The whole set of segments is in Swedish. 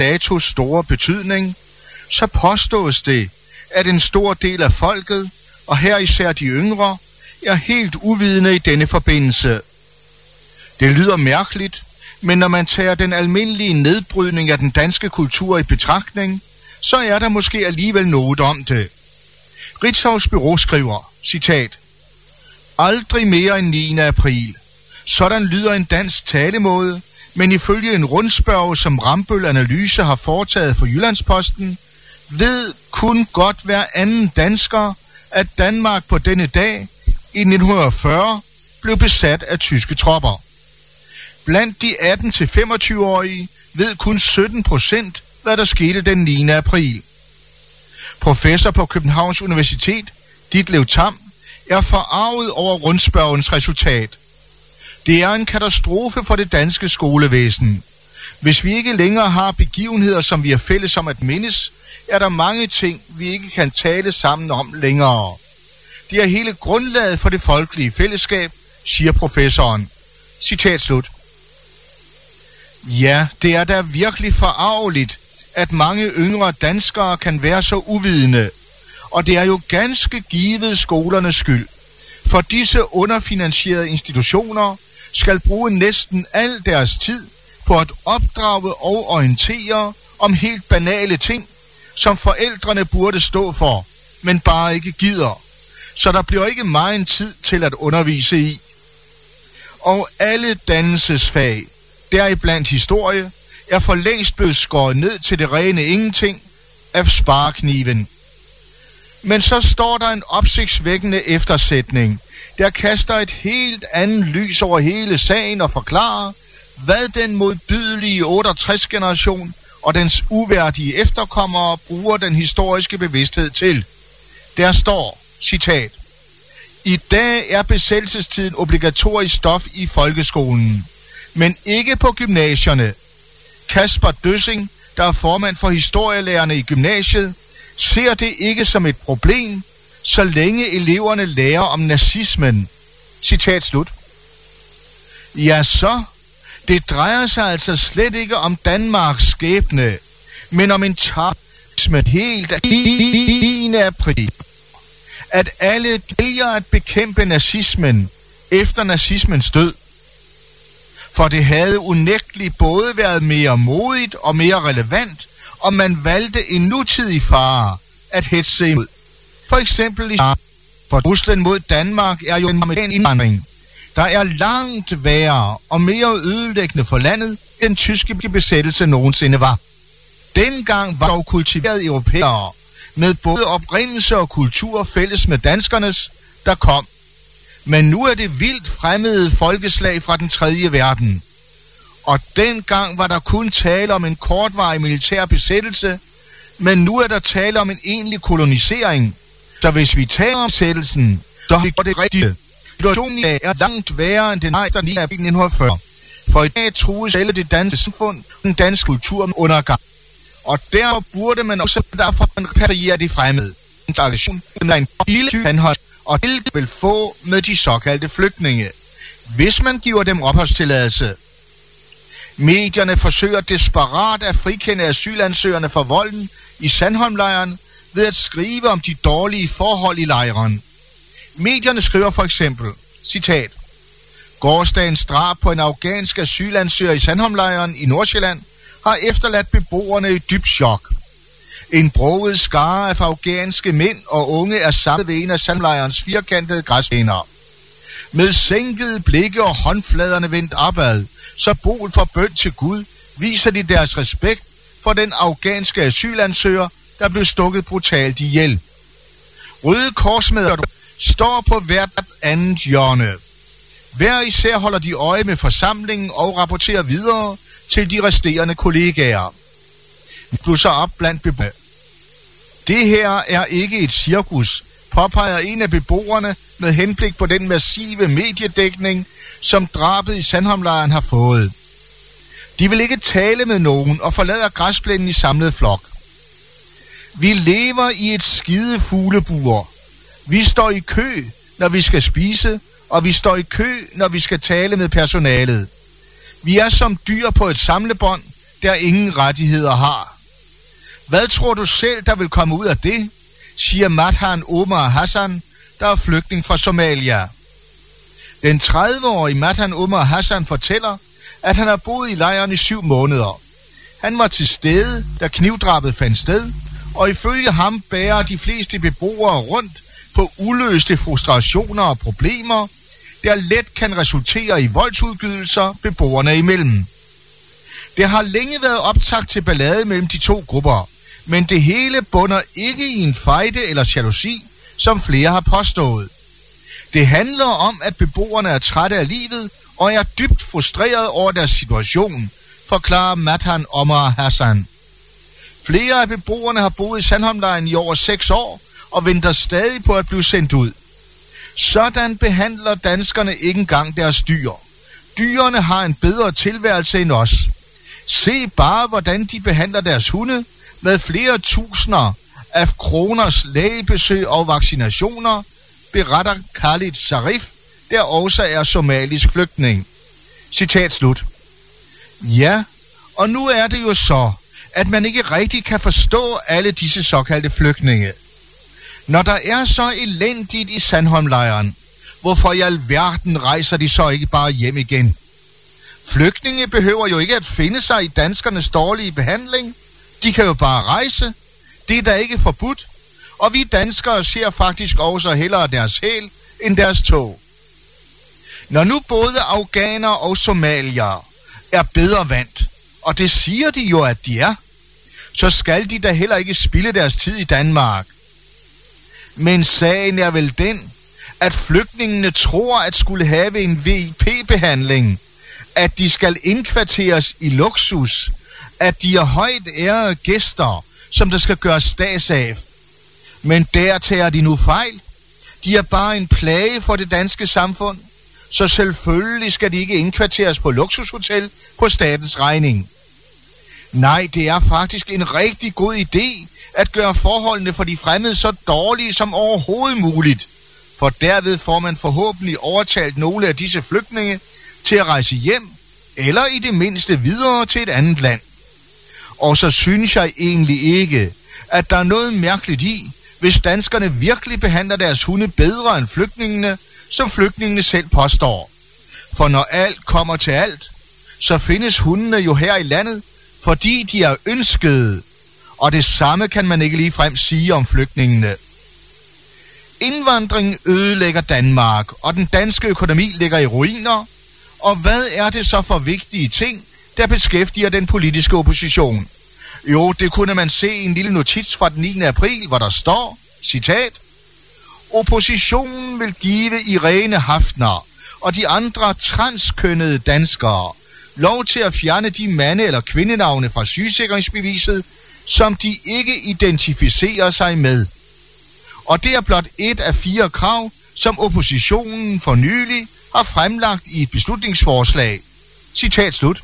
datos store betydning, så påstås det, at en stor del af folket, og her især de yngre, er helt uvidende i denne forbindelse. Det lyder mærkeligt, men når man tager den almindelige nedbrydning af den danske kultur i betragtning, så er der måske alligevel noget om det. Ritzau's Bureau skriver, citat, Aldrig mere end 9. april. Sådan lyder en dansk talemåde, men ifølge en rundspørg, som Rambøl Analyse har foretaget for Jyllandsposten, ved kun godt hver anden dansker, at Danmark på denne dag i 1940 blev besat af tyske tropper. Blandt de 18-25-årige ved kun 17 procent, hvad der skete den 9. april. Professor på Københavns Universitet, Ditlev Tam, er forarvet over rundspørgens resultat. Det er en katastrofe for det danske skolevæsen. Hvis vi ikke længere har begivenheder, som vi er fælles om at mindes, er der mange ting, vi ikke kan tale sammen om længere. Det er hele grundlaget for det folkelige fællesskab, siger professoren. Citat slut. Ja, det er da virkelig forarveligt, at mange yngre danskere kan være så uvidende. Og det er jo ganske givet skolernes skyld. For disse underfinansierede institutioner skal bruge næsten al deres tid på at opdrage og orientere om helt banale ting, som forældrene burde stå for, men bare ikke gider. Så der bliver ikke meget tid til at undervise i. Og alle dannelsesfag, deriblandt historie, er for længst blevet skåret ned til det rene ingenting af sparekniven. Men så står der en opsigtsvækkende eftersætning, der kaster et helt andet lys over hele sagen og forklarer, hvad den modbydelige 68-generation og dens uværdige efterkommere bruger den historiske bevidsthed til. Der står, citat, I dag er besættelsestiden obligatorisk stof i folkeskolen, men ikke på gymnasierne. Kasper Døssing, der er formand for historielærerne i gymnasiet, ser det ikke som et problem, så længe eleverne lærer om nazismen. Citat slut. Ja, så. Det drejer sig altså slet ikke om Danmarks skæbne, men om en tarisme helt af 9. april. At alle vælger at bekæmpe nazismen efter nazismens død. For det havde unægteligt både været mere modigt og mere relevant, om man valgte en nutidig fare at hetse imod. For eksempel i for Rusland mod Danmark er jo en amerikansk indvandring, der er langt værre og mere ødelæggende for landet, end tyske besættelse nogensinde var. Dengang var dog kultiveret europæere med både oprindelse og kultur fælles med danskernes, der kom. Men nu er det vildt fremmede folkeslag fra den tredje verden. Og dengang var der kun tale om en kortvarig militær besættelse, men nu er der tale om en egentlig kolonisering. Så hvis vi tager omsættelsen, så har vi gjort det rigtige. Situationen i dag er langt værre end den rejste der lige i 1940. For i dag trues alle det danske samfund den danske kultur med undergang. Og derfor burde man også derfor repatriere det fremmede. En tradition, som er en lille anhold, og det vil få med de såkaldte flygtninge. Hvis man giver dem opholdstilladelse. Medierne forsøger desperat at frikende asylansøgerne for volden i Sandholmlejren ved at skrive om de dårlige forhold i lejren. Medierne skriver for eksempel, citat, Gårdsdagens drab på en afghansk asylansøger i Sandholmlejren i Nordsjælland har efterladt beboerne i dybt chok. En broget skare af afghanske mænd og unge er samlet ved en af Sandholmlejrens firkantede græsbaner. Med sænkede blikke og håndfladerne vendt opad, så bol for bøn til Gud, viser de deres respekt for den afghanske asylansøger, der blev stukket brutalt ihjel. Røde korsmedder står på hvert andet hjørne. Hver især holder de øje med forsamlingen og rapporterer videre til de resterende kollegaer. Vi blusser op blandt beboerne. Det her er ikke et cirkus, påpeger en af beboerne med henblik på den massive mediedækning, som drabet i Sandhamlejren har fået. De vil ikke tale med nogen og forlader græsplænen i samlet flok. Vi lever i et skide fuglebur. Vi står i kø, når vi skal spise, og vi står i kø, når vi skal tale med personalet. Vi er som dyr på et samlebånd, der ingen rettigheder har. Hvad tror du selv, der vil komme ud af det, siger Mathan Omar Hassan, der er flygtning fra Somalia. Den 30-årige Mathan Omar Hassan fortæller, at han har boet i lejren i syv måneder. Han var til stede, da knivdrabet fandt sted, og ifølge ham bærer de fleste beboere rundt på uløste frustrationer og problemer, der let kan resultere i voldsudgydelser beboerne imellem. Det har længe været optagt til ballade mellem de to grupper, men det hele bunder ikke i en fejde eller jalousi, som flere har påstået. Det handler om, at beboerne er trætte af livet og er dybt frustreret over deres situation, forklarer Matan Omar Hassan. Flere af beboerne har boet i Sandholmlejen i over seks år og venter stadig på at blive sendt ud. Sådan behandler danskerne ikke engang deres dyr. Dyrene har en bedre tilværelse end os. Se bare, hvordan de behandler deres hunde med flere tusinder af kroners lægebesøg og vaccinationer, beretter Khalid Sarif, der også er somalisk flygtning. Citat slut. Ja, og nu er det jo så, at man ikke rigtig kan forstå alle disse såkaldte flygtninge. Når der er så elendigt i Sandholmlejren, hvorfor i alverden rejser de så ikke bare hjem igen? Flygtninge behøver jo ikke at finde sig i danskernes dårlige behandling. De kan jo bare rejse. Det er da ikke forbudt. Og vi danskere ser faktisk også hellere deres hæl end deres tog. Når nu både afghaner og somalier er bedre vandt, og det siger de jo, at de er, så skal de da heller ikke spille deres tid i Danmark. Men sagen er vel den, at flygtningene tror at skulle have en VIP-behandling, at de skal indkvarteres i luksus, at de er højt ærede gæster, som der skal gøres stads af. Men der tager de nu fejl. De er bare en plage for det danske samfund, så selvfølgelig skal de ikke indkvarteres på luksushotel på statens regning. Nej, det er faktisk en rigtig god idé at gøre forholdene for de fremmede så dårlige som overhovedet muligt, for derved får man forhåbentlig overtalt nogle af disse flygtninge til at rejse hjem, eller i det mindste videre til et andet land. Og så synes jeg egentlig ikke, at der er noget mærkeligt i, hvis danskerne virkelig behandler deres hunde bedre end flygtningene, som flygtningene selv påstår. For når alt kommer til alt, så findes hundene jo her i landet, fordi de er ønskede, og det samme kan man ikke ligefrem sige om flygtningene. Indvandring ødelægger Danmark, og den danske økonomi ligger i ruiner, og hvad er det så for vigtige ting, der beskæftiger den politiske opposition? Jo, det kunne man se i en lille notits fra den 9. april, hvor der står, citat, Oppositionen vil give Irene Hafner og de andre transkønnede danskere lov til at fjerne de mande- eller kvindenavne fra sygesikringsbeviset, som de ikke identificerer sig med. Og det er blot et af fire krav, som oppositionen for nylig har fremlagt i et beslutningsforslag. Citat slut.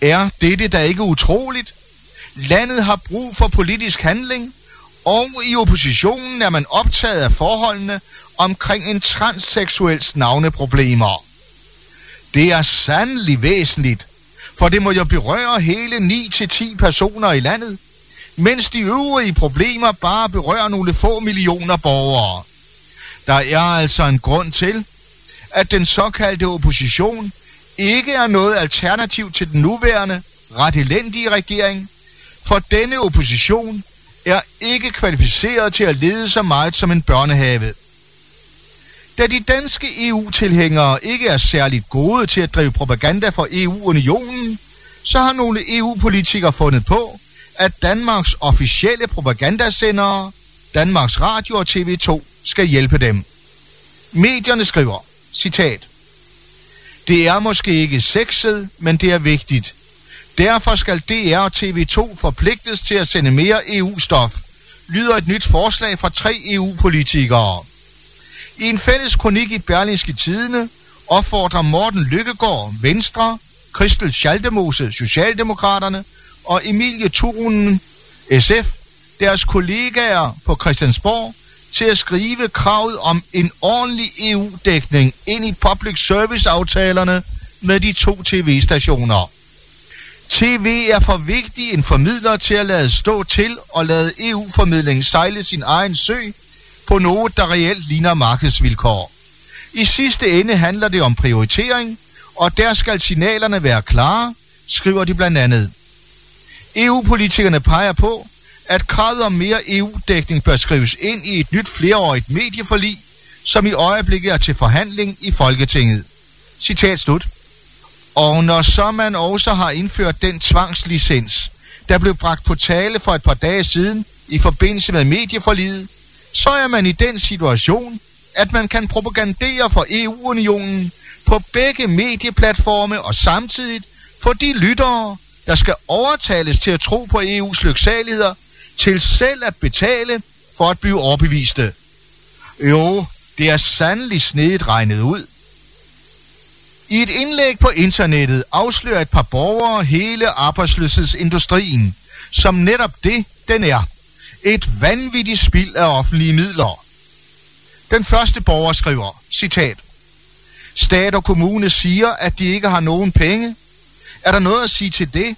Er dette da ikke utroligt? Landet har brug for politisk handling, og i oppositionen er man optaget af forholdene omkring en transseksuels navneproblemer. Det er sandelig væsentligt, for det må jo berøre hele 9-10 personer i landet, mens de øvrige problemer bare berører nogle få millioner borgere. Der er altså en grund til, at den såkaldte opposition ikke er noget alternativ til den nuværende, ret elendige regering, for denne opposition er ikke kvalificeret til at lede så meget som en børnehave. Da de danske EU-tilhængere ikke er særligt gode til at drive propaganda for EU-unionen, så har nogle EU-politikere fundet på, at Danmarks officielle propagandasendere, Danmarks Radio og TV2, skal hjælpe dem. Medierne skriver, citat, Det er måske ikke sexet, men det er vigtigt. Derfor skal DR og TV2 forpligtes til at sende mere EU-stof, lyder et nyt forslag fra tre EU-politikere. I en fælles kronik i Berlingske Tidene opfordrer Morten Lykkegaard, Venstre, Christel Schaldemose, Socialdemokraterne og Emilie Turunen, SF, deres kollegaer på Christiansborg, til at skrive kravet om en ordentlig EU-dækning ind i public service-aftalerne med de to tv-stationer. TV er for vigtig en formidler til at lade stå til og lade EU-formidlingen sejle sin egen sø på noget, der reelt ligner markedsvilkår. I sidste ende handler det om prioritering, og der skal signalerne være klare, skriver de blandt andet. EU-politikerne peger på, at kravet om mere EU-dækning bør skrives ind i et nyt flereårigt medieforlig, som i øjeblikket er til forhandling i Folketinget. Citat slut. Og når så man også har indført den tvangslicens, der blev bragt på tale for et par dage siden i forbindelse med medieforliget, så er man i den situation, at man kan propagandere for EU-unionen på begge medieplatforme og samtidig få de lyttere, der skal overtales til at tro på EU's lyksaligheder, til selv at betale for at blive overbeviste. Jo, det er sandelig snedigt regnet ud. I et indlæg på internettet afslører et par borgere hele arbejdsløshedsindustrien, som netop det, den er. Et vanvittigt spild af offentlige midler. Den første borger skriver, citat, Stat og kommune siger, at de ikke har nogen penge. Er der noget at sige til det?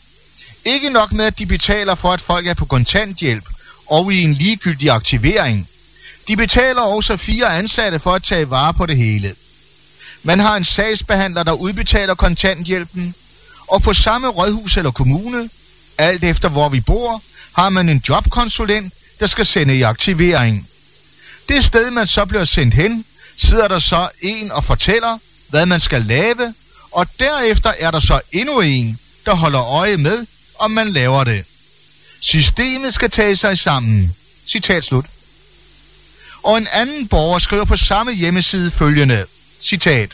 Ikke nok med, at de betaler for, at folk er på kontanthjælp og i en ligegyldig aktivering. De betaler også fire ansatte for at tage vare på det hele. Man har en sagsbehandler, der udbetaler kontanthjælpen, og på samme rådhus eller kommune, alt efter hvor vi bor, har man en jobkonsulent, der skal sende i aktivering. Det sted, man så bliver sendt hen, sidder der så en og fortæller, hvad man skal lave, og derefter er der så endnu en, der holder øje med, om man laver det. Systemet skal tage sig sammen. Citat slut. Og en anden borger skriver på samme hjemmeside følgende. Citat.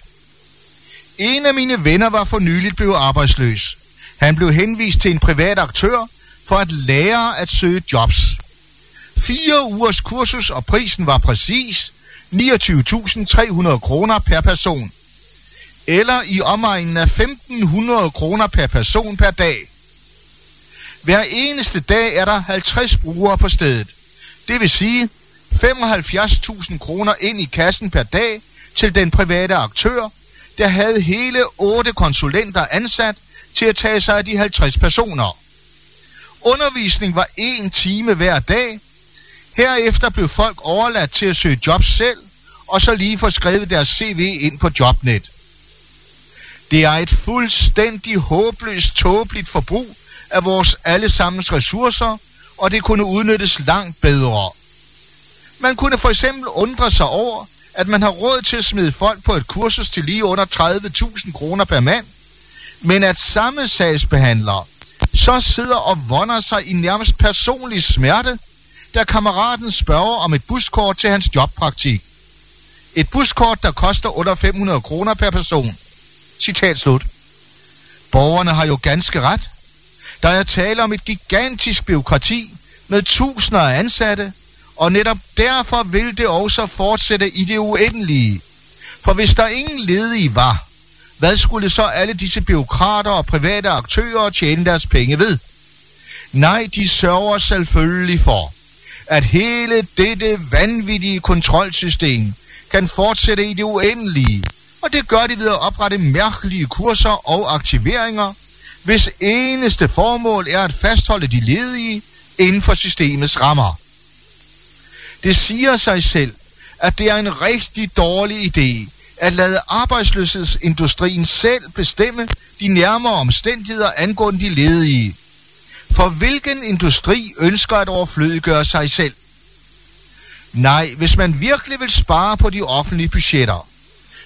En af mine venner var for nyligt blevet arbejdsløs. Han blev henvist til en privat aktør for at lære at søge jobs. Fire ugers kursus, og prisen var præcis 29.300 kroner per person. Eller i omegnen af 1.500 kroner per person per dag. Hver eneste dag er der 50 brugere på stedet. Det vil sige 75.000 kroner ind i kassen per dag til den private aktør, der havde hele 8 konsulenter ansat til at tage sig af de 50 personer. Undervisning var en time hver dag. Herefter blev folk overladt til at søge job selv, og så lige få skrevet deres CV ind på Jobnet. Det er et fuldstændig håbløst, tåbeligt forbrug af vores allesammens ressourcer, og det kunne udnyttes langt bedre. Man kunne for eksempel undre sig over, at man har råd til at smide folk på et kursus til lige under 30.000 kroner per mand, men at samme sagsbehandler så sidder og vonder sig i nærmest personlig smerte, da kammeraten spørger om et buskort til hans jobpraktik. Et buskort, der koster under 500 kroner per person. Citat slut. Borgerne har jo ganske ret. Der er tale om et gigantisk byråkrati med tusinder af ansatte, og netop derfor vil det også fortsætte i det uendelige. For hvis der ingen ledige var, hvad skulle så alle disse byråkrater og private aktører tjene deres penge ved? Nej, de sørger selvfølgelig for, at hele dette vanvittige kontrolsystem kan fortsætte i det uendelige, og det gør de ved at oprette mærkelige kurser og aktiveringer, hvis eneste formål er at fastholde de ledige inden for systemets rammer. Det siger sig selv, at det er en rigtig dårlig idé at lade arbejdsløshedsindustrien selv bestemme de nærmere omstændigheder angående de ledige. For hvilken industri ønsker at overflødiggøre sig selv? Nej, hvis man virkelig vil spare på de offentlige budgetter,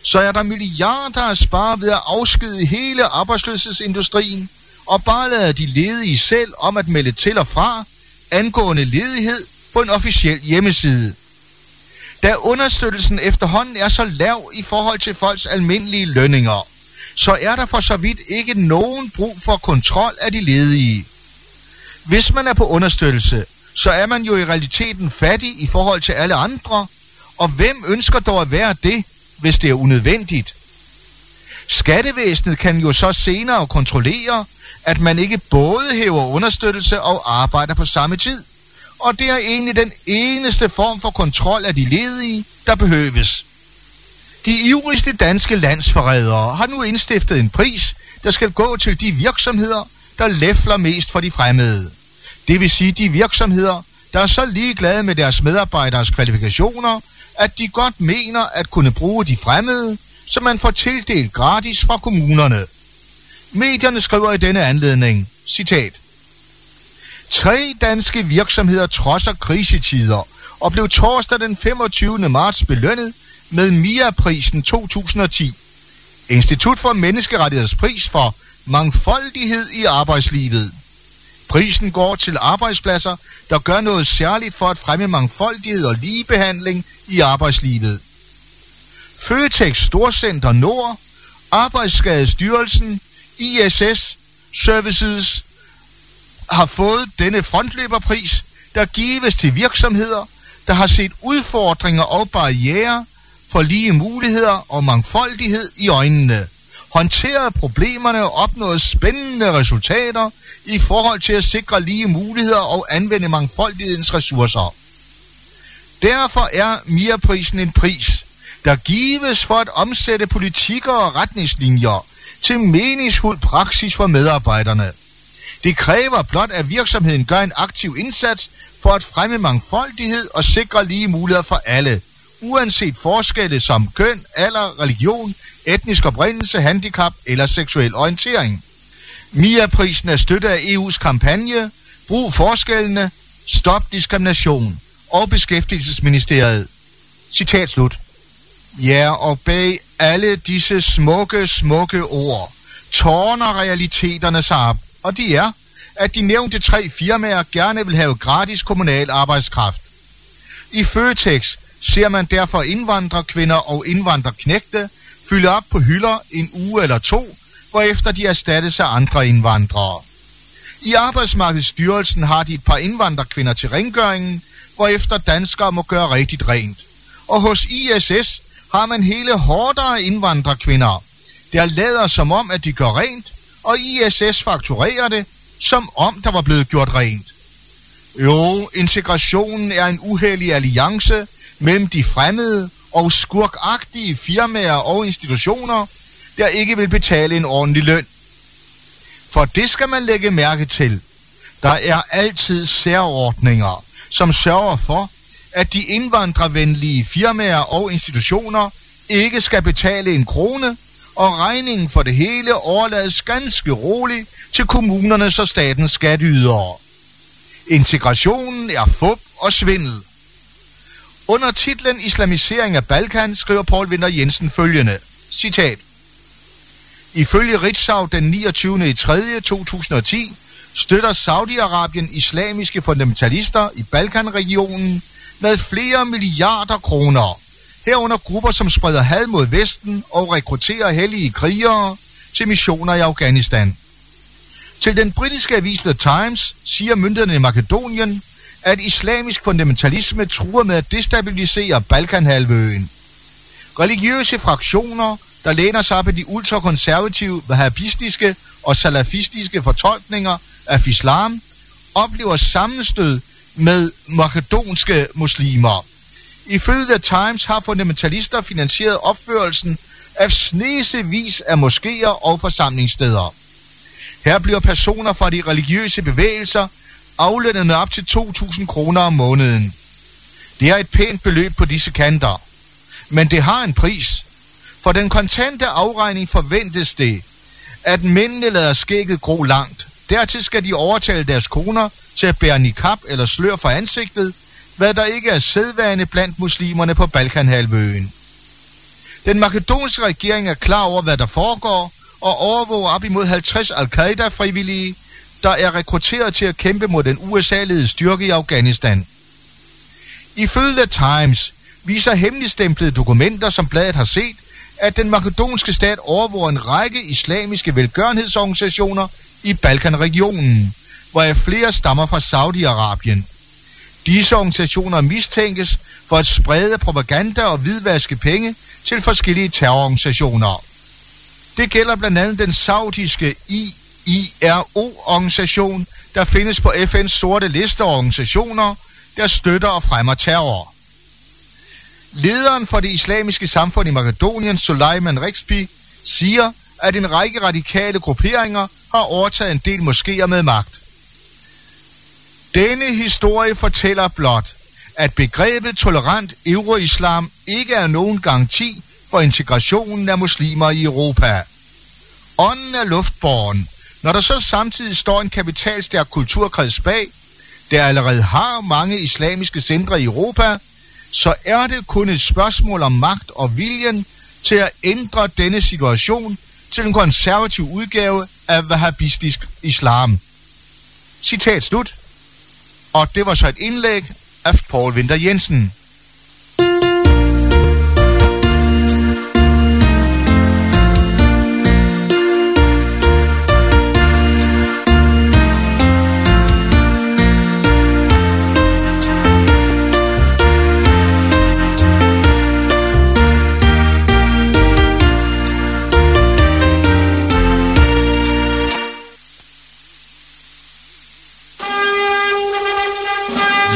så er der milliarder at spare ved at afskede hele arbejdsløshedsindustrien og bare lade de ledige selv om at melde til og fra angående ledighed på en officiel hjemmeside. Da understøttelsen efterhånden er så lav i forhold til folks almindelige lønninger, så er der for så vidt ikke nogen brug for kontrol af de ledige. Hvis man er på understøttelse, så er man jo i realiteten fattig i forhold til alle andre, og hvem ønsker dog at være det, hvis det er unødvendigt? Skattevæsenet kan jo så senere kontrollere, at man ikke både hæver understøttelse og arbejder på samme tid. Og det er egentlig den eneste form for kontrol af de ledige, der behøves. De ivrigste danske landsforrædere har nu indstiftet en pris, der skal gå til de virksomheder, der læfler mest for de fremmede. Det vil sige de virksomheder, der er så ligeglade med deres medarbejderes kvalifikationer, at de godt mener at kunne bruge de fremmede, som man får tildelt gratis fra kommunerne. Medierne skriver i denne anledning, citat, Tre danske virksomheder trodser krisetider og blev torsdag den 25. marts belønnet med MIA-prisen 2010. Institut for Menneskerettighedspris for mangfoldighed i arbejdslivet. Prisen går til arbejdspladser, der gør noget særligt for at fremme mangfoldighed og ligebehandling i arbejdslivet. Føtex Storcenter Nord, Arbejdsskadestyrelsen, ISS Services har fået denne frontløberpris, der gives til virksomheder, der har set udfordringer og barriere for lige muligheder og mangfoldighed i øjnene, håndteret problemerne og opnået spændende resultater i forhold til at sikre lige muligheder og anvende mangfoldighedens ressourcer. Derfor er MIA-prisen en pris, der gives for at omsætte politikker og retningslinjer til meningsfuld praksis for medarbejderne. Det kræver blot, at virksomheden gør en aktiv indsats for at fremme mangfoldighed og sikre lige muligheder for alle, uanset forskelle som køn, alder, religion, etnisk oprindelse, handicap eller seksuel orientering. MIA-prisen er støttet af EU's kampagne Brug forskellene, stop diskrimination og Beskæftigelsesministeriet. Citat slut. Ja, og bag alle disse smukke, smukke ord tårner realiteterne sig op, og de er, at de nævnte tre firmaer gerne vil have gratis kommunal arbejdskraft. I Føtex ser man derfor indvandrerkvinder og indvandrerknægte fylde op på hylder en uge eller to, hvorefter de erstattes af andre indvandrere. I Arbejdsmarkedsstyrelsen har de et par indvandrerkvinder til rengøringen, hvorefter danskere må gøre rigtigt rent. Og hos ISS har man hele hårdere indvandrerkvinder, der lader som om, at de gør rent, og ISS fakturerer det, som om der var blevet gjort rent. Jo, integrationen er en uheldig alliance mellem de fremmede og skurkagtige firmaer og institutioner, der ikke vil betale en ordentlig løn. For det skal man lægge mærke til. Der er altid særordninger, som sørger for, at de indvandrervenlige firmaer og institutioner ikke skal betale en krone, og regningen for det hele overlades ganske roligt til kommunernes og statens skatteydere. Integrationen er fup og svindel. Under titlen Islamisering af Balkan skriver Paul Winter Jensen følgende, citat, Ifølge Ritzau den 29. i 3. 2010 støtter Saudi-Arabien islamiske fundamentalister i Balkanregionen med flere milliarder kroner. Herunder grupper, som spreder had mod Vesten og rekrutterer hellige krigere til missioner i Afghanistan. Til den britiske avis The Times siger myndighederne i Makedonien, at islamisk fundamentalisme truer med at destabilisere Balkanhalvøen. Religiøse fraktioner der læner sig på de ultrakonservative, wahhabistiske og salafistiske fortolkninger af islam, oplever sammenstød med makedonske muslimer. Ifølge The Times har fundamentalister finansieret opførelsen af snesevis af moskéer og forsamlingssteder. Her bliver personer fra de religiøse bevægelser aflønnet med op til 2.000 kroner om måneden. Det er et pænt beløb på disse kanter. Men det har en pris. For den kontante afregning forventes det, at mændene lader skægget gro langt. Dertil skal de overtale deres koner til at bære niqab eller slør for ansigtet, hvad der ikke er sædvane blandt muslimerne på Balkanhalvøen. Den makedonske regering er klar over, hvad der foregår, og overvåger op imod 50 al-Qaida-frivillige, der er rekrutteret til at kæmpe mod den USA-ledede styrke i Afghanistan. Ifølge Times viser hemmeligstemplede dokumenter, som bladet har set, at den makedonske stat overvåger en række islamiske velgørenhedsorganisationer i Balkanregionen, hvoraf flere stammer fra Saudi-Arabien. Disse organisationer mistænkes for at sprede propaganda og hvidvaske penge til forskellige terrororganisationer. Det gælder blandt andet den saudiske IRO-organisation, der findes på FN's sorte liste af organisationer, der støtter og fremmer terror. Lederen for det islamiske samfund i Makedonien, Suleiman Rigsby, siger, at en række radikale grupperinger har overtaget en del moskéer med magt. Denne historie fortæller blot, at begrebet tolerant euroislam ikke er nogen garanti for integrationen af muslimer i Europa. Ånden er luftborgen, når der så samtidig står en kapitalstærk kulturkreds bag, der allerede har mange islamiske centre i Europa, så er det kun et spørgsmål om magt og viljen til at ændre denne situation til en konservativ udgave af wahhabistisk islam. Citat slut. Og det var så et indlæg af Paul Winter Jensen.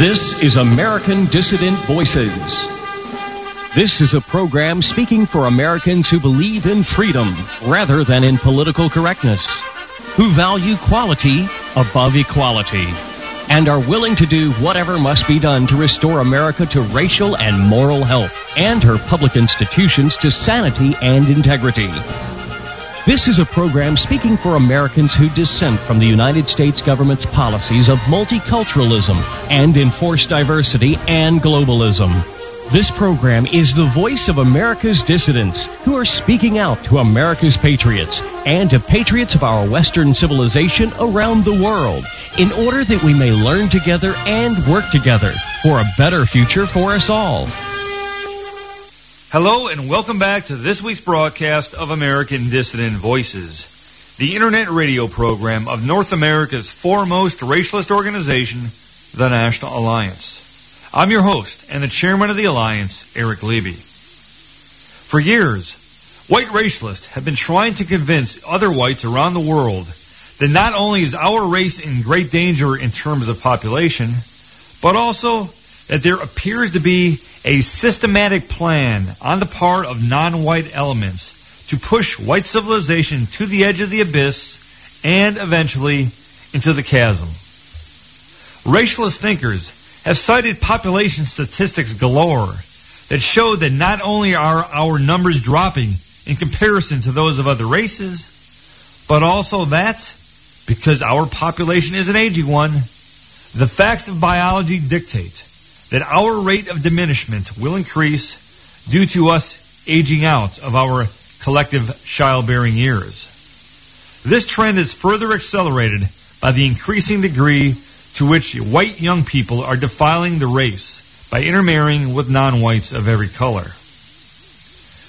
This is American Dissident Voices. This is a program speaking for Americans who believe in freedom rather than in political correctness, who value quality above equality, and are willing to do whatever must be done to restore America to racial and moral health and her public institutions to sanity and integrity. This is a program speaking for Americans who dissent from the United States government's policies of multiculturalism and enforced diversity and globalism. This program is the voice of America's dissidents who are speaking out to America's patriots and to patriots of our Western civilization around the world in order that we may learn together and work together for a better future for us all. Hello and welcome back to this week's broadcast of American Dissident Voices, the internet radio program of North America's foremost racialist organization, the National Alliance. I'm your host and the chairman of the Alliance, Eric Levy. For years, white racialists have been trying to convince other whites around the world that not only is our race in great danger in terms of population, but also that there appears to be a systematic plan on the part of non-white elements to push white civilization to the edge of the abyss and eventually into the chasm. Racialist thinkers have cited population statistics galore that show that not only are our numbers dropping in comparison to those of other races, but also that because our population is an aging one, the facts of biology dictate that our rate of diminishment will increase due to us aging out of our collective childbearing years. This trend is further accelerated by the increasing degree to which white young people are defiling the race by intermarrying with non-whites of every color.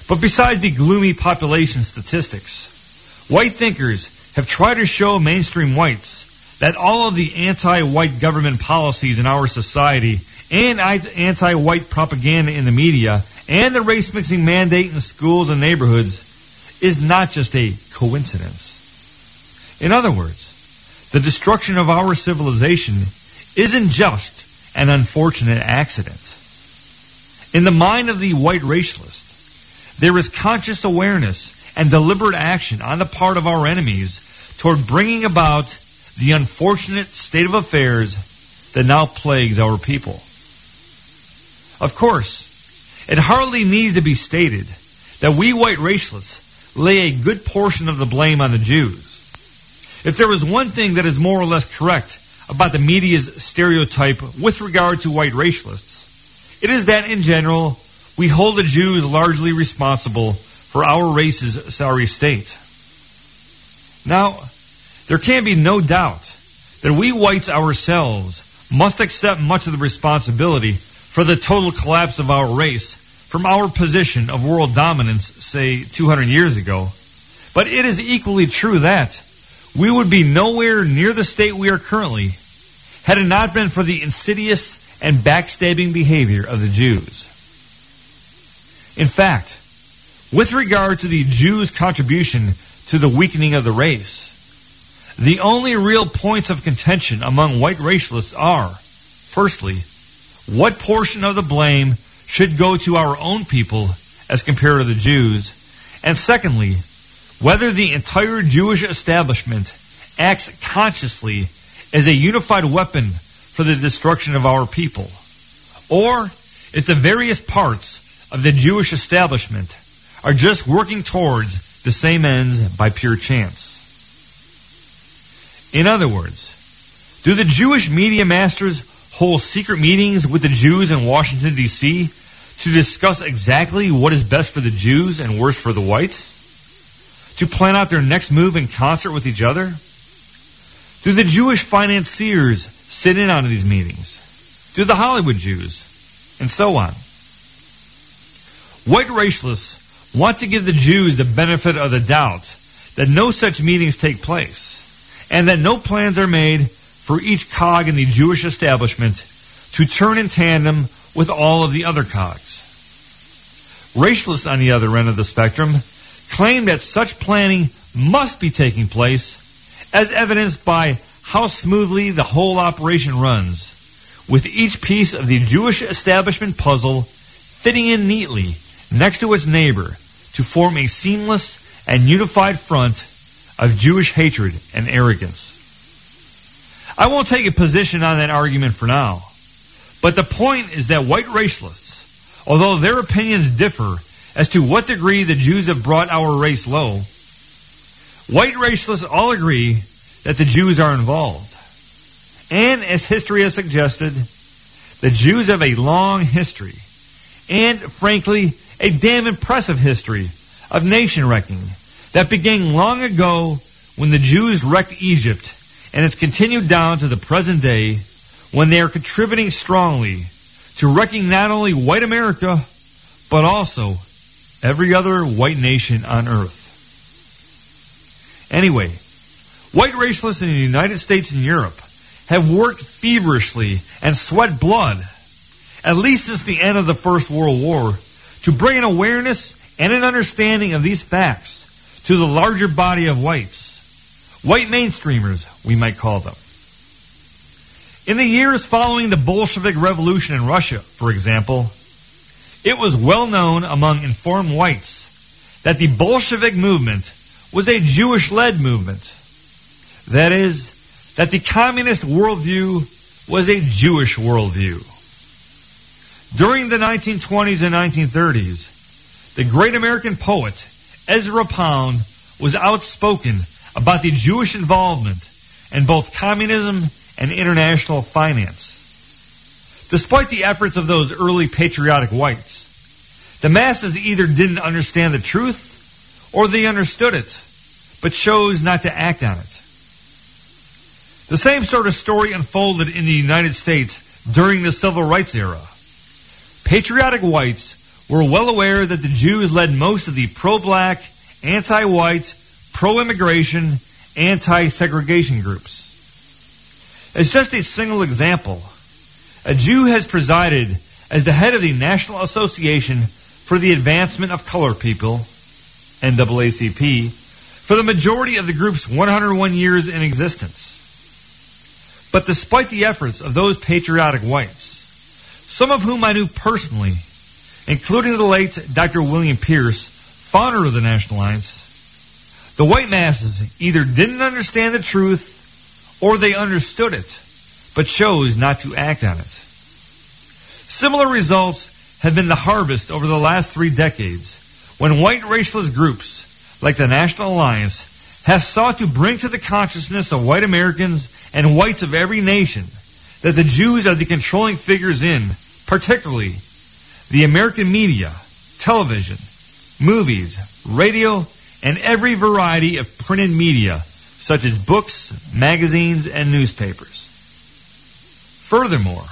But besides the gloomy population statistics, white thinkers have tried to show mainstream whites that all of the anti-white government policies in our society and anti-white propaganda in the media and the race mixing mandate in schools and neighborhoods is not just a coincidence. In other words, the destruction of our civilization isn't just an unfortunate accident. In the mind of the white racialist, there is conscious awareness and deliberate action on the part of our enemies toward bringing about the unfortunate state of affairs that now plagues our people. Of course, it hardly needs to be stated that we white racialists lay a good portion of the blame on the Jews. If there is one thing that is more or less correct about the media's stereotype with regard to white racialists, it is that in general, we hold the Jews largely responsible for our race's sorry state. Now, there can be no doubt that we whites ourselves must accept much of the responsibility for the total collapse of our race from our position of world dominance, say 200 years ago. But it is equally true that we would be nowhere near the state we are currently had it not been for the insidious and backstabbing behavior of the Jews. In fact, with regard to the Jews' contribution to the weakening of the race, the only real points of contention among white racialists are, firstly, what portion of the blame should go to our own people as compared to the Jews? And secondly, whether the entire Jewish establishment acts consciously as a unified weapon for the destruction of our people, or if the various parts of the Jewish establishment are just working towards the same ends by pure chance. In other words, do the Jewish media masters hold secret meetings with the Jews in Washington, D.C. to discuss exactly what is best for the Jews and worst for the whites? To plan out their next move in concert with each other? Do the Jewish financiers sit in on these meetings? Do the Hollywood Jews? And so on. White racialists want to give the Jews the benefit of the doubt that no such meetings take place and that no plans are made for each cog in the Jewish establishment to turn in tandem with all of the other cogs. Racialists on the other end of the spectrum claim that such planning must be taking place as evidenced by how smoothly the whole operation runs, with each piece of the Jewish establishment puzzle fitting in neatly next to its neighbor to form a seamless and unified front of Jewish hatred and arrogance. I won't take a position on that argument for now. But the point is that white racialists, although their opinions differ as to what degree the Jews have brought our race low, white racialists all agree that the Jews are involved. And as history has suggested, the Jews have a long history, and frankly, a damn impressive history of nation wrecking that began long ago when the Jews wrecked Egypt and it's continued down to the present day when they are contributing strongly to wrecking not only white America, but also every other white nation on earth. Anyway, white racialists in the United States and Europe have worked feverishly and sweat blood, at least since the end of the First World War, to bring an awareness and an understanding of these facts to the larger body of whites. White mainstreamers, we might call them. In the years following the Bolshevik Revolution in Russia, for example, it was well known among informed whites that the Bolshevik movement was a Jewish led movement. That is, that the communist worldview was a Jewish worldview. During the 1920s and 1930s, the great American poet Ezra Pound was outspoken about the Jewish involvement in both communism and international finance. Despite the efforts of those early patriotic whites, the masses either didn't understand the truth or they understood it, but chose not to act on it. The same sort of story unfolded in the United States during the civil rights era. Patriotic whites were well aware that the Jews led most of the pro-black, anti-white, pro-immigration, anti-segregation groups. As just a single example, a Jew has presided as the head of the National Association for the Advancement of Colored People, NAACP, for the majority of the group's 101 years in existence. But despite the efforts of those patriotic whites, some of whom I knew personally, including the late Dr. William Pierce, founder of the National Alliance, the white masses either didn't understand the truth or they understood it, but chose not to act on it. Similar results have been the harvest over the last three decades when white racialist groups like the National Alliance have sought to bring to the consciousness of white Americans and whites of every nation that the Jews are the controlling figures in, particularly, the American media, television, movies, radio, and every variety of printed media, such as books, magazines, and newspapers. Furthermore,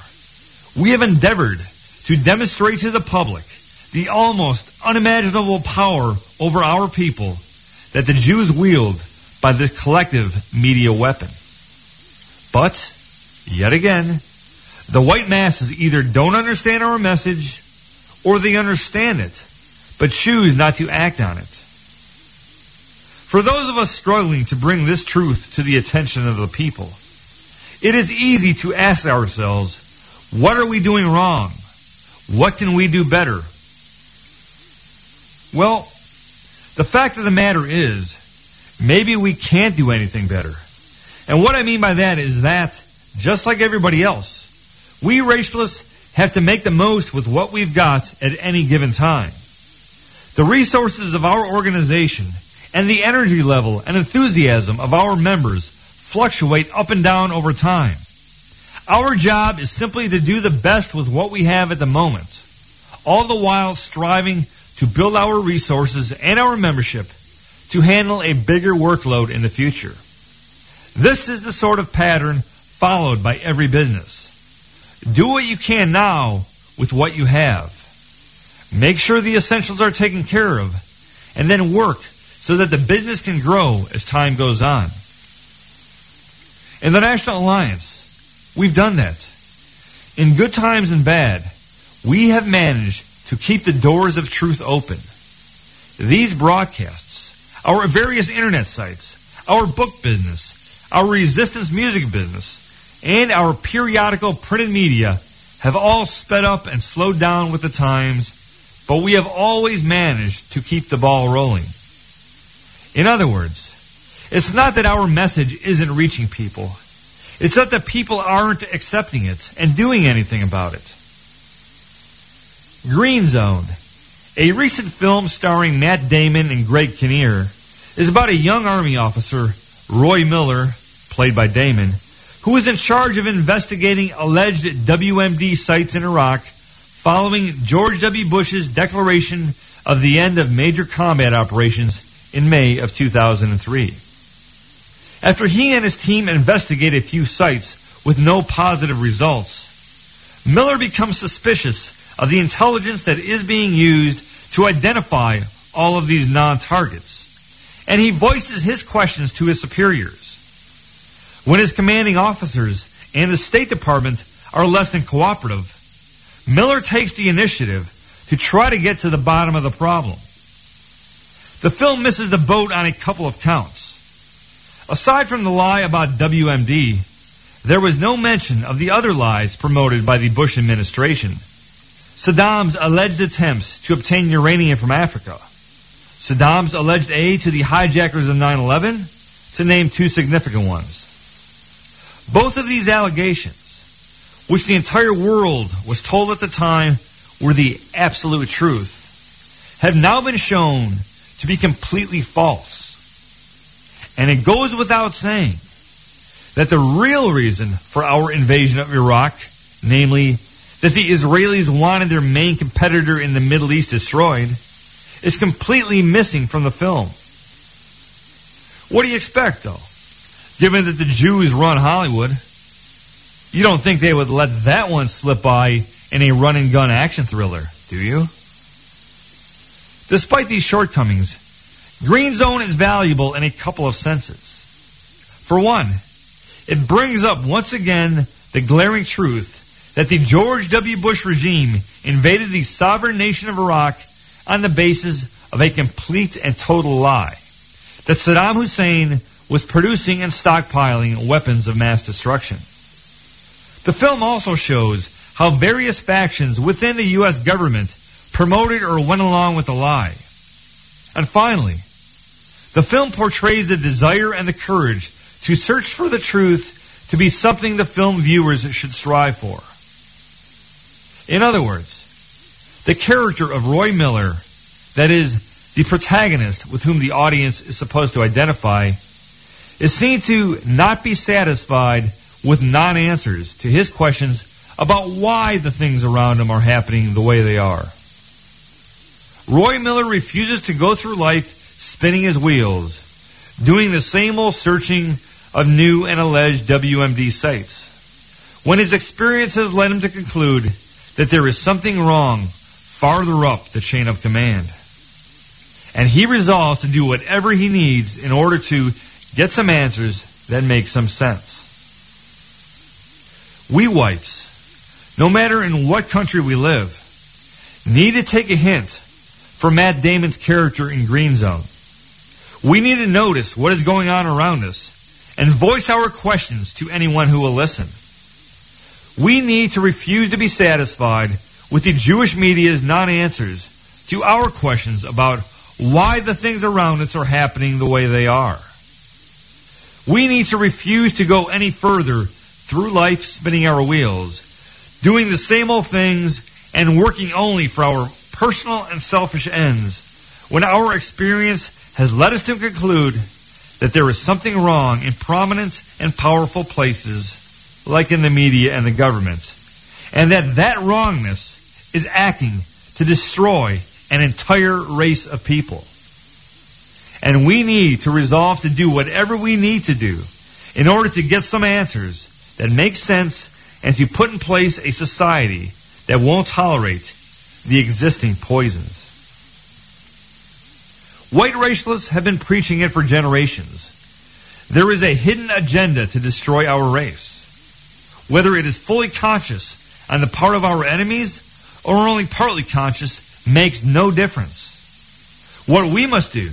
we have endeavored to demonstrate to the public the almost unimaginable power over our people that the Jews wield by this collective media weapon. But, yet again, the white masses either don't understand our message or they understand it, but choose not to act on it. For those of us struggling to bring this truth to the attention of the people, it is easy to ask ourselves, what are we doing wrong? What can we do better? Well, the fact of the matter is, maybe we can't do anything better. And what I mean by that is that, just like everybody else, we racialists have to make the most with what we've got at any given time. The resources of our organization and the energy level and enthusiasm of our members fluctuate up and down over time. Our job is simply to do the best with what we have at the moment, all the while striving to build our resources and our membership to handle a bigger workload in the future. This is the sort of pattern followed by every business. Do what you can now with what you have. Make sure the essentials are taken care of, and then work so that the business can grow as time goes on. In the National Alliance, we've done that. In good times and bad, we have managed to keep the doors of truth open. These broadcasts, our various internet sites, our book business, our resistance music business, and our periodical printed media have all sped up and slowed down with the times, but we have always managed to keep the ball rolling. In other words, it's not that our message isn't reaching people. It's that the people aren't accepting it and doing anything about it. Green Zone, a recent film starring Matt Damon and Greg Kinnear, is about a young Army officer, Roy Miller, played by Damon, who is in charge of investigating alleged WMD sites in Iraq following George W. Bush's declaration of the end of major combat operations in May of 2003. After he and his team investigate a few sites with no positive results, Miller becomes suspicious of the intelligence that is being used to identify all of these non-targets. And he voices his questions to his superiors. When his commanding officers and the State Department are less than cooperative, Miller takes the initiative to try to get to the bottom of the problem. The film misses the boat on a couple of counts. Aside from the lie about WMD, there was no mention of the other lies promoted by the Bush administration. Saddam's alleged attempts to obtain uranium from Africa, Saddam's alleged aid to the hijackers of 9-11, to name two significant ones. Both of these allegations, which the entire world was told at the time were the absolute truth, have now been shown to be completely false. And it goes without saying that the real reason for our invasion of Iraq, namely that the Israelis wanted their main competitor in the Middle East destroyed, is completely missing from the film. What do you expect, though? Given that the Jews run Hollywood, you don't think they would let that one slip by in a run and gun action thriller, do you? Despite these shortcomings, Green Zone is valuable in a couple of senses. For one, it brings up once again the glaring truth that the George W. Bush regime invaded the sovereign nation of Iraq on the basis of a complete and total lie. That Saddam Hussein was producing and stockpiling weapons of mass destruction. The film also shows how various factions within the U.S. government promoted or went along with the lie. And finally, the film portrays the desire and the courage to search for the truth to be something the film viewers should strive for. In other words, the character of Roy Miller, that is, the protagonist with whom the audience is supposed to identify, is seen to not be satisfied with non answers to his questions about why the things around him are happening the way they are. Roy Miller refuses to go through life spinning his wheels, doing the same old searching of new and alleged WMD sites. When his experiences led him to conclude that there is something wrong farther up the chain of command. And he resolves to do whatever he needs in order to get some answers that make some sense. We whites, no matter in what country we live, need to take a hint from Matt Damon's character in Green Zone. We need to notice what is going on around us and voice our questions to anyone who will listen. We need to refuse to be satisfied with the Jewish media's non-answers to our questions about why the things around us are happening the way they are. We need to refuse to go any further through life spinning our wheels, doing the same old things and working only for our personal and selfish ends when our experience has led us to conclude that there is something wrong in prominent and powerful places like in the media and the government and that that wrongness is acting to destroy an entire race of people. And we need to resolve to do whatever we need to do in order to get some answers that make sense and to put in place a society that won't tolerate the existing poisons. White racialists have been preaching it for generations. There is a hidden agenda to destroy our race. Whether it is fully conscious on the part of our enemies or only partly conscious makes no difference. What we must do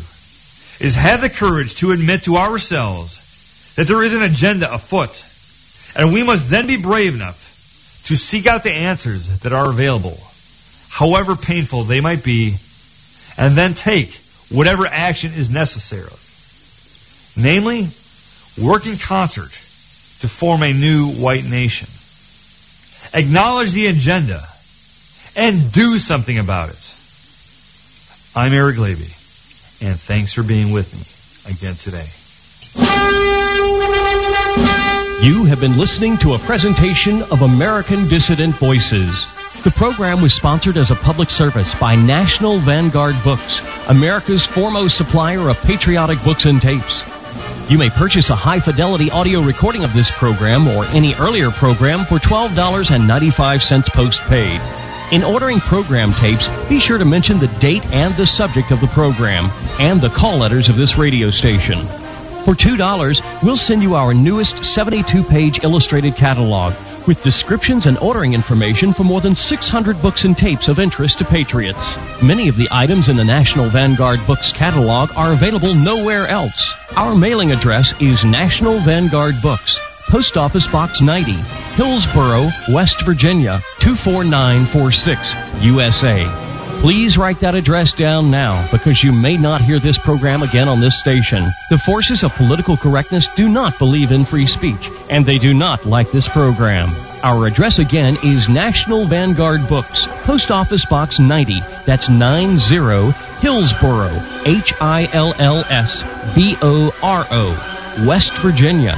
is have the courage to admit to ourselves that there is an agenda afoot, and we must then be brave enough to seek out the answers that are available, however painful they might be, and then take whatever action is necessary. Namely, work in concert to form a new white nation. Acknowledge the agenda and do something about it. I'm Eric Levy, and thanks for being with me again today. You have been listening to a presentation of American Dissident Voices. The program was sponsored as a public service by National Vanguard Books, America's foremost supplier of patriotic books and tapes. You may purchase a high fidelity audio recording of this program or any earlier program for $12.95 postpaid. In ordering program tapes, be sure to mention the date and the subject of the program and the call letters of this radio station. For $2, we'll send you our newest 72 page illustrated catalog with descriptions and ordering information for more than 600 books and tapes of interest to patriots. Many of the items in the National Vanguard Books catalog are available nowhere else. Our mailing address is National Vanguard Books, Post Office Box 90, Hillsboro, West Virginia 24946, USA. Please write that address down now because you may not hear this program again on this station. The forces of political correctness do not believe in free speech, and they do not like this program. Our address again is National Vanguard Books, Post Office Box 90. That's 90 Hillsboro, H-I-L-L-S B-O-R-O, West Virginia,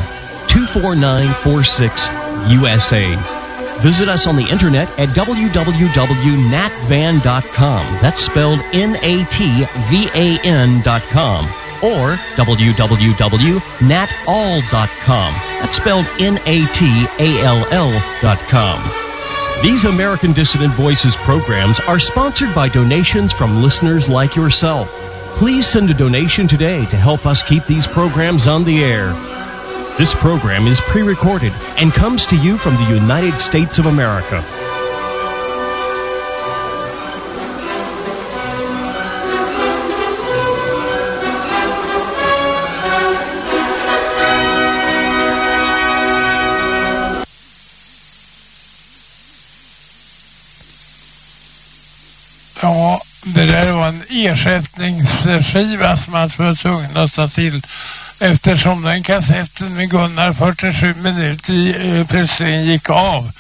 24946, USA. Visit us on the internet at www.natvan.com. That's spelled N-A-T-V-A-N.com. Or www.natall.com. That's spelled N-A-T-A-L-L.com. These American Dissident Voices programs are sponsored by donations from listeners like yourself. Please send a donation today to help us keep these programs on the air. This program is pre recorded and comes to you from the United States of America. Ja, det där var en ersättningsskiva som man var tvungen att ta till eftersom den kassetten med Gunnar 47 minuter i eh, plötsligt gick av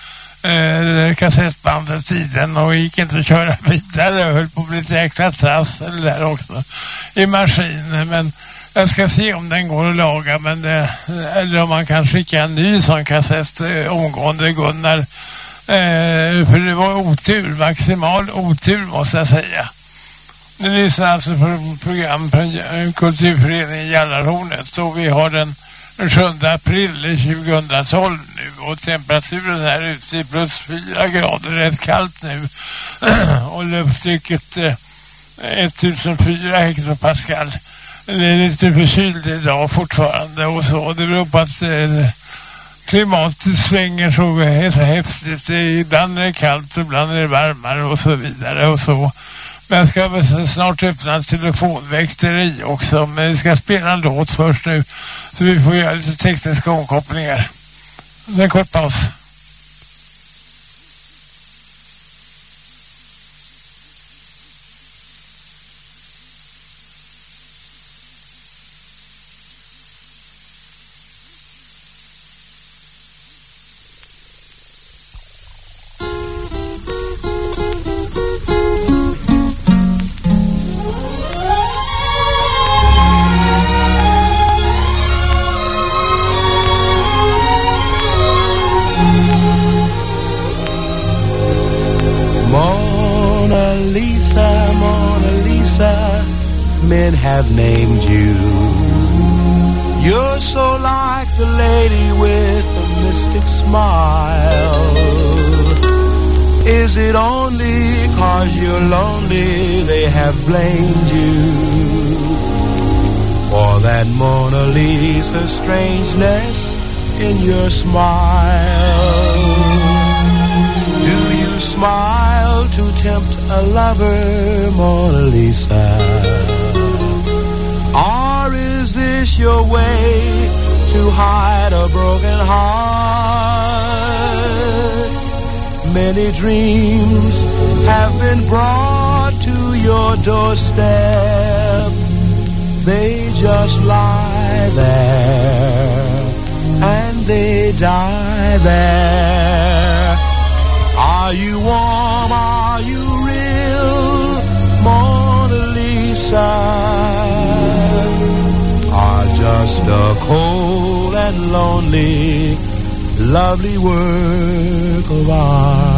eh, kassettbandet tiden och gick inte att köra vidare och höll på att bli ett jäkla trassel där också i maskinen. Men jag ska se om den går att laga men det, eller om man kan skicka en ny sån kassett eh, omgående Gunnar. Eh, för det var otur, maximal otur måste jag säga ni lyssnar alltså på program på Kulturföreningen Jallarhornet och vi har den 7 april 2012 nu och temperaturen här ute är plus 4 grader, rätt kallt nu och lufttrycket eh, 1004 hektopascal. Det är lite förkyld idag fortfarande och så. Det beror på att eh, klimatet svänger så, är så häftigt. Ibland är det kallt, ibland är det varmare och så vidare och så. Men jag ska snart öppna telefonväkteri också. Men eh, vi ska spela en låt först nu. Så vi får göra lite tekniska omkopplingar. En kort paus. Blamed you for that Mona Lisa strangeness in your smile? Do you smile to tempt a lover, Mona Lisa? Or is this your way to hide a broken heart? Many dreams have been brought to your doorstep. They just lie there and they die there. Are you warm? Are you real, Mona Lisa? Are just a cold and lonely, lovely work of art.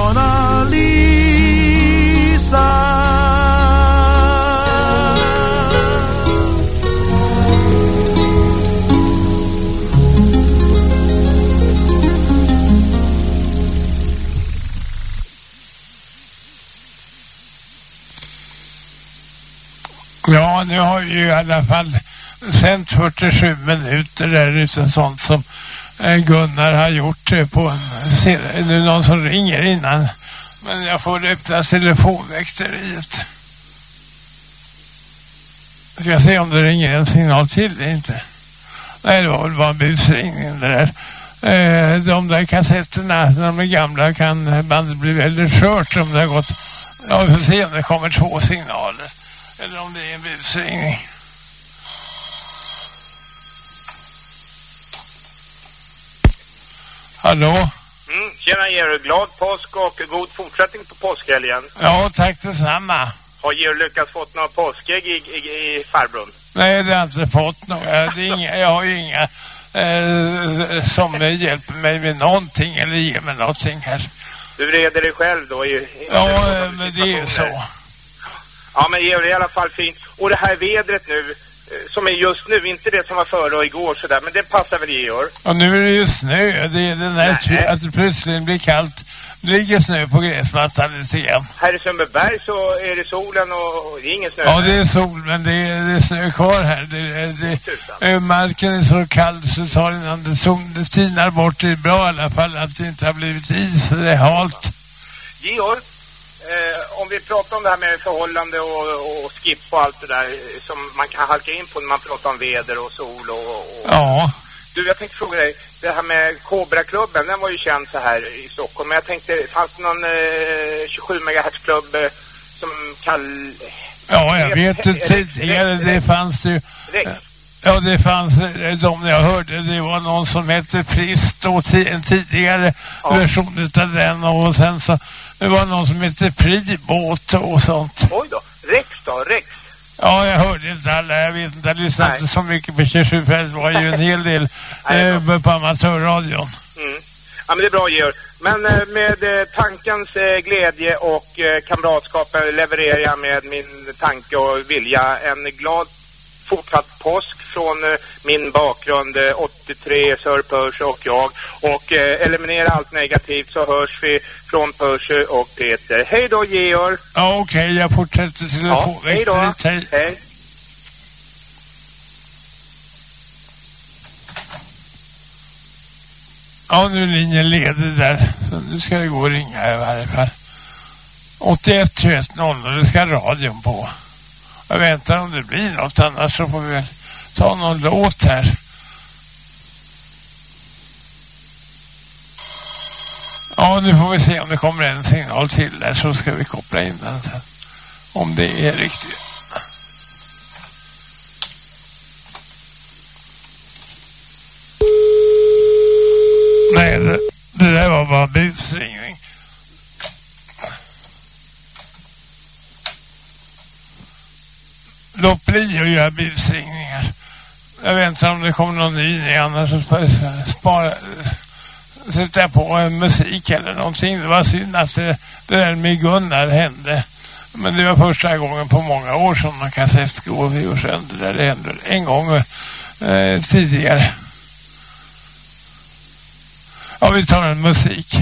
nu har vi ju i alla fall sänt 47 minuter där ute liksom sånt som eh, Gunnar har gjort eh, på en serie. är det någon som ringer innan men jag får öppna telefonväxteriet. Ska se om det ringer en signal till det inte. Nej, det var väl bara en busringning det där. Eh, de där kassetterna, när de är gamla kan bandet bli väldigt skört om det har gått. Ja, vi får se om det kommer två signaler. Eller om det är en busringning. Hallå? Mm, tjena Georg, glad påsk och god fortsättning på påskhelgen. Ja, tack detsamma. Har Georg lyckats fått några påskägg i, i, i farbrorn? Nej, det har jag inte fått några. Det är inga, jag har ju inga eh, som hjälper mig med någonting eller ger mig någonting här. Du reder dig själv då i... i Ja, eh, men det är ju så. Ja, men det är i alla fall fint. Och det här vädret nu, eh, som är just nu, inte det som var före och igår sådär, men det passar väl Georg? Och nu är det ju snö. Det är den där Nej. att det plötsligt blir kallt. Det ligger snö på gräsmattan lite grann. Här i Sundbyberg så är det solen och, och det är ingen snö. Ja, här. det är sol, men det är, det är snö kvar här. Det, det, marken är så kall så det tar innan det, sol, det tinar bort. Det är bra i alla fall att det inte har blivit is. Det är halt. Georg, eh, om vi pratar om det här med förhållande och, och skip och allt det där som man kan halka in på när man pratar om väder och sol och... och Ja. Du, jag tänkte fråga dig, det här med Cobra-klubben, den var ju känd så här i Stockholm, men jag tänkte, fanns det någon eh, 27 MHz-klubb eh, som kall... Ja, jag vet Rex- tidigare. Det fanns ju. Ja, det fanns eh, de jag hörde. Det var någon som hette och ti- en tidigare version utav den och sen så det var någon som hette Pribåt och sånt. Oj då, Rex då, Rex? Ja, jag hörde inte alla. Jag vet inte. Jag lyssnade inte så mycket på 27 för det var ju en hel del eh, på amatörradion. Mm. Ja, men det är bra Georg. Men eh, med eh, tankens eh, glädje och eh, kamratskap eh, levererar jag med min tanke och vilja en glad fortsatt påsk från eh, min bakgrund eh, 83, Sir Percy och jag. Och eh, eliminera allt negativt så hörs vi från Percy och Peter. Hej då Georg! Ja okej, okay, jag fortsätter telefonväxter. Ja, hej då! Hej. hej. Ja, nu är linjen ledig där. Så nu ska det gå att ringa i varje fall. 81 21 00, det ska radion på. Jag väntar om det blir något, annars så får vi väl ta någon låt här. Ja, nu får vi se om det kommer en signal till där så ska vi koppla in den sen. Om det är riktigt. Nej, det, det där var bara busringning. Låt bli att göra busringningar. Jag vet inte om det kommer någon ny annars så spara sätta på en musik eller någonting. Det var synd att det, det där med Gunnar hände. Men det var första gången på många år som man kan sätta går sönder där det hände en gång eh, tidigare. Ja, vi tar en musik.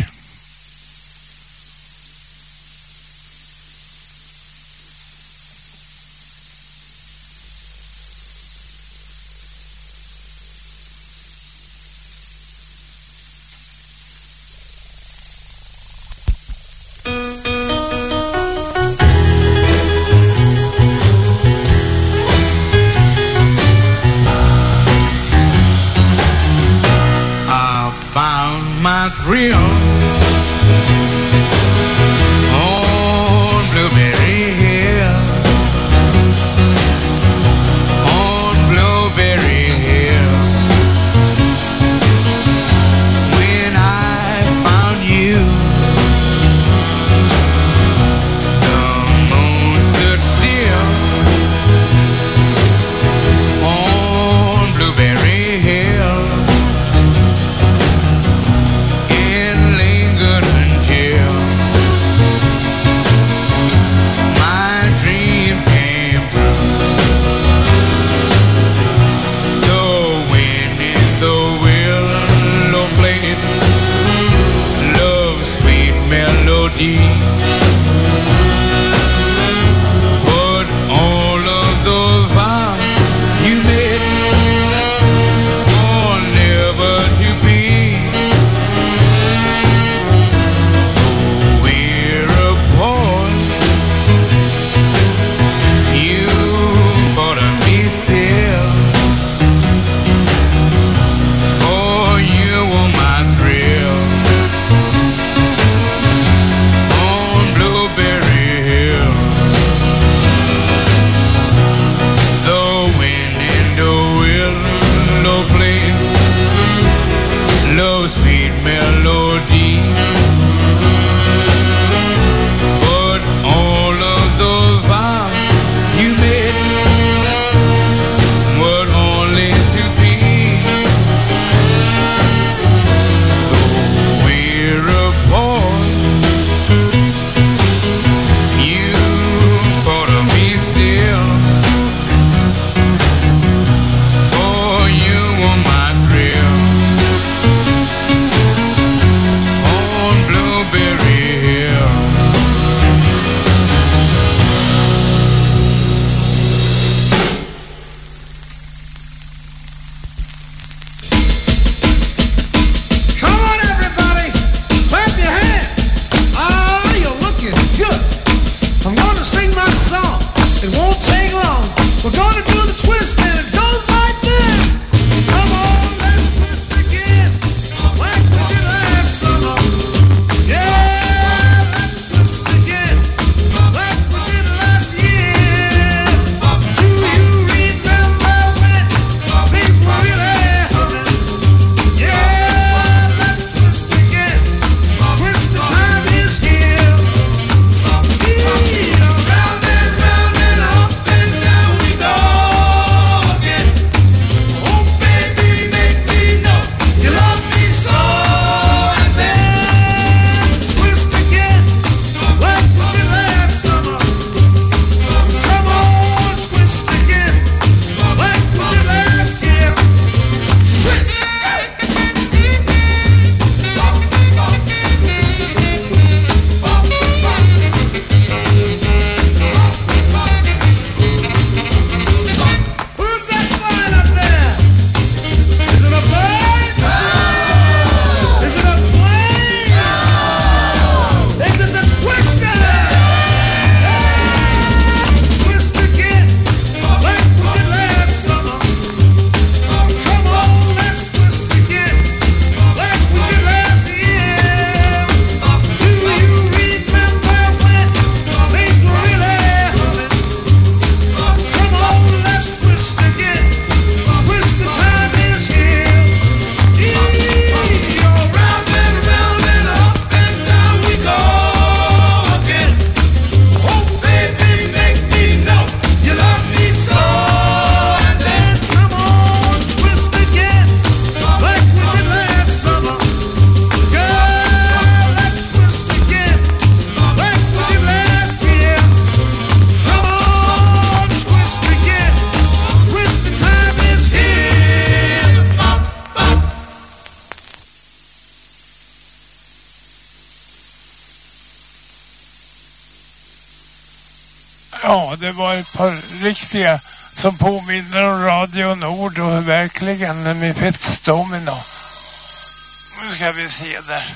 Ska vi se där.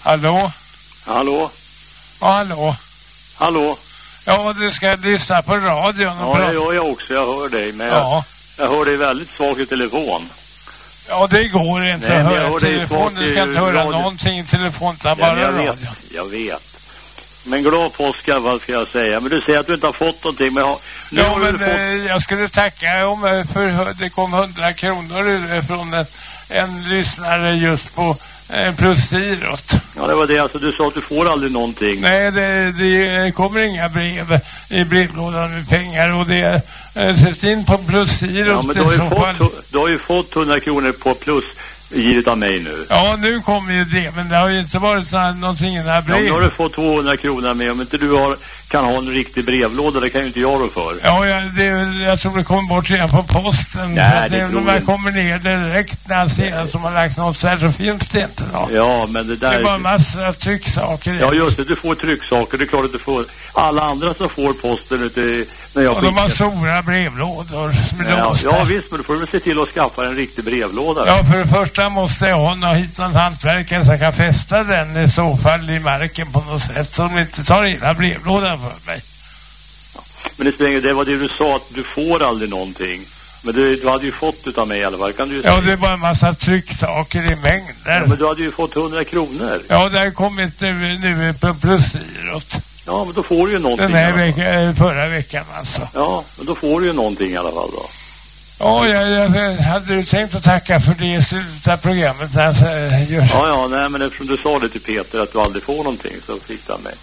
Hallå? Hallå? Ja, hallå? Hallå? Ja, du ska lyssna på radion Ja, det gör jag också. Jag hör dig. Men jag, Ja. jag hör dig väldigt svagt i telefon. ja, det går inte Nej, att jag höra hör dig telefon. Du ska i inte höra radio. någonting i telefon, utan Ja, bara jag radio. vet. Jag vet. Men glad påsk i fall ska jag säga. Men du säger att du inte har fått någonting. Men har, Ja, men fått... eh, jag skulle tacka om eh, för det kom 100 kronor eh, från en, en lyssnare just på eh, plusgirot. Ja, det var det. Alltså, du sa att du får aldrig någonting. Nej, det, det kommer inga brev i brevlådan med pengar och det eh, sätts in på Ja, plusgirot men du har, ju fall. fått, du har ju fått 100 kronor på plus givet av mig nu. Ja, nu kommer ju det, men det har ju inte varit så, någonting i några Ja, men nu har du fått 200 kronor med. Om inte du har, kan ha en riktig brevlåda, det kan ju inte jag rå för. Ja, jag, det, jag tror det kommer bort redan på posten. Nej, det även tror jag inte. kommer ner direkt när jag ser som har lagt något så här så finns det inte då. Ja, men det Det är bara där... massor av trycksaker. Ja, just det. Du får trycksaker. Det är klart att du får. Alla andra som får posten ute när jag Och de har skickar. stora brevlådor som är Ja, låsta. ja, visst. Men då får du väl se till att skaffa en riktig brevlåda. Ja, för det första måste jag ha hit någon hantverkare som kan fästa den i så fall i marken på något sätt så de inte tar hela brevlådan för mig. Men det spelar det var det du sa att du får aldrig någonting. Men du, du hade ju fått utav mig i alla fall. Kan du ju Ja, det bara en massa trycksaker i Ja, mängder. men du hade ju fått 100 kronor. Ja, det har kommit nu, nu på plusgirot. Ja, men då får du ju någonting. Den här veckan, eh, förra veckan alltså. Ja, men då får du ju någonting i alla fall då. Ja, jag, jag hade ju tänkt att tacka för det i slutet av programmet. Alltså, Ja, ja, nej, men eftersom du sa det till Peter att du aldrig får någonting så fick han mig.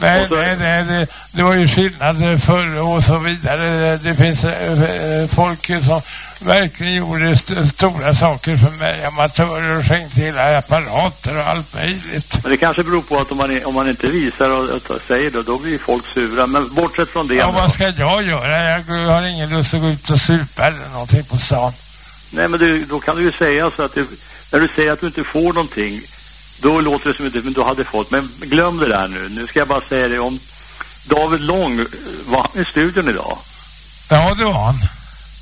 Nej, nej, nej det, det var ju skillnad förr och så vidare. Det finns eh, eh, folk som verkligen gjorde st stora saker för mig. Amatörer och skänkte hela apparater och allt möjligt. Men det kanske beror på att om man, om man inte visar och, och säger det, då blir folk sura. Men bortsett från det. Ja, vad ska jag göra? Jag har ingen lust att gå ut och supa eller någonting på stan. Nej, men du, då kan du ju säga så att du, när du säger att du inte får någonting, då låter det som att du, hade fått. Men glöm det där nu. Nu ska jag bara säga det om David Lång, var han i studion idag? Ja, det var han.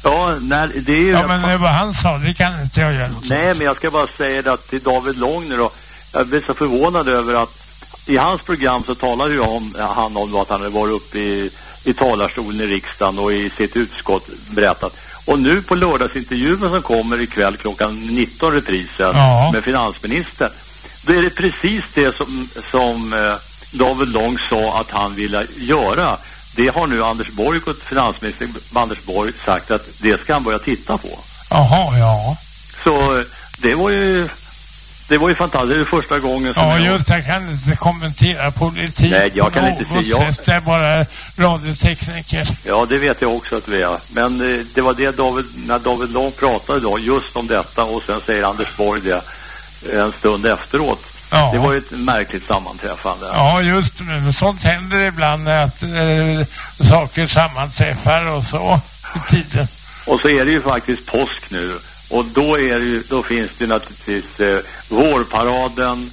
Ja, när, det är ju... Ja, men det var han sa, det kan inte jag göra något Nej, men jag ska bara säga det att till David Lång nu då, jag blir så förvånad över att i hans program så talar ju om, han om att han hade varit uppe i, i talarstolen i riksdagen och i sitt utskott berättat. Och nu på lördagsintervjun som kommer ikväll klockan 19 reprisen Ja. med finansministern, då är det precis det som, som eh, David Lång sa att han ville göra. Det har nu Anders Borg finansminister Anders Borg sagt att det ska han börja titta på. Jaha, ja. Så det var ju det var ju fantastiskt. Det är första gången som Ja, jag... just jag kan inte kommentera politik Nej, jag kan inte se- jag-. Jag är bara radiotekniker. Ja, det vet jag också att vi är. Men eh, det var det David, när David Lång pratade då, just om detta och sen säger Anders Borg det en stund efteråt. Ja. Det var ju ett märkligt sammanträffande. Ja, just det. Sånt händer ibland att eh, saker sammanträffar och så i tiden. Och så är det ju faktiskt påsk nu. Och då, är det ju, då finns det naturligtvis eh, vårparaden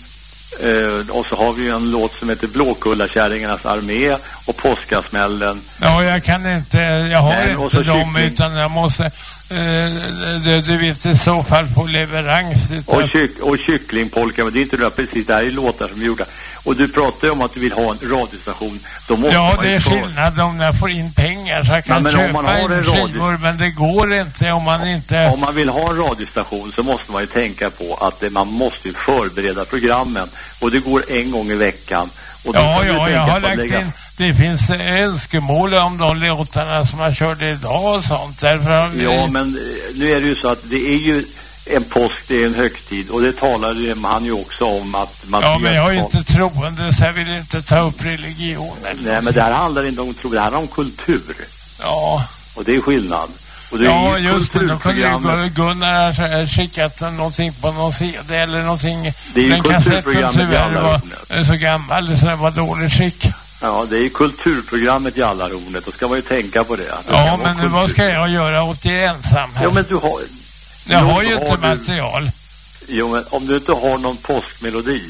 eh, och så har vi ju en låt som heter Blåkullakärringarnas armé och påskasmällen. Ja, jag kan inte, jag har Nej, inte dem kyckling. utan jag måste, eh, du, du vet i så fall på leverans. Och, kyck, och kycklingpolka, men det är inte det precis, det här är låtar som är gjorda. Och du pratar ju om att du vill ha en radiostation. Då måste Ja, man det är skillnad om jag får in pengar så jag kan men om köpa man har en skivor, men det går inte om man inte... Om man vill ha en radiostation så måste man ju tänka på att det, man måste förbereda programmen. Och det går en gång i veckan. Ja, ja, jag har lagt lägga- in... Det finns önskemål om de låtarna som jag körde idag och sånt. Därför har vi... Ja, men eh, nu är det ju så att det är ju en påsk, det är en högtid. Och det talade han ju också om att man... Ja, men jag är ju inte troende så jag vill inte ta upp religion Nej, men det här handlar inte om tro, det här handlar om kultur. Ja, Och det är skillnad. Och det är ja ju just det. Då kunde ju Gunnar ha skickat någonting på någon CD eller någonting. Det är ju Den kassetten kulturprogrammet i tyvärr alla var så gammal så den var dålig skick. Ja, det är ju kulturprogrammet i alla hornet. Då ska man ju tänka på det. Det Ja, men vad kultur. ska jag göra åt det ensam här? Ja, men du har... jag Jo, har ju inte har du- material. Jo, men om du inte har någon påskmelodi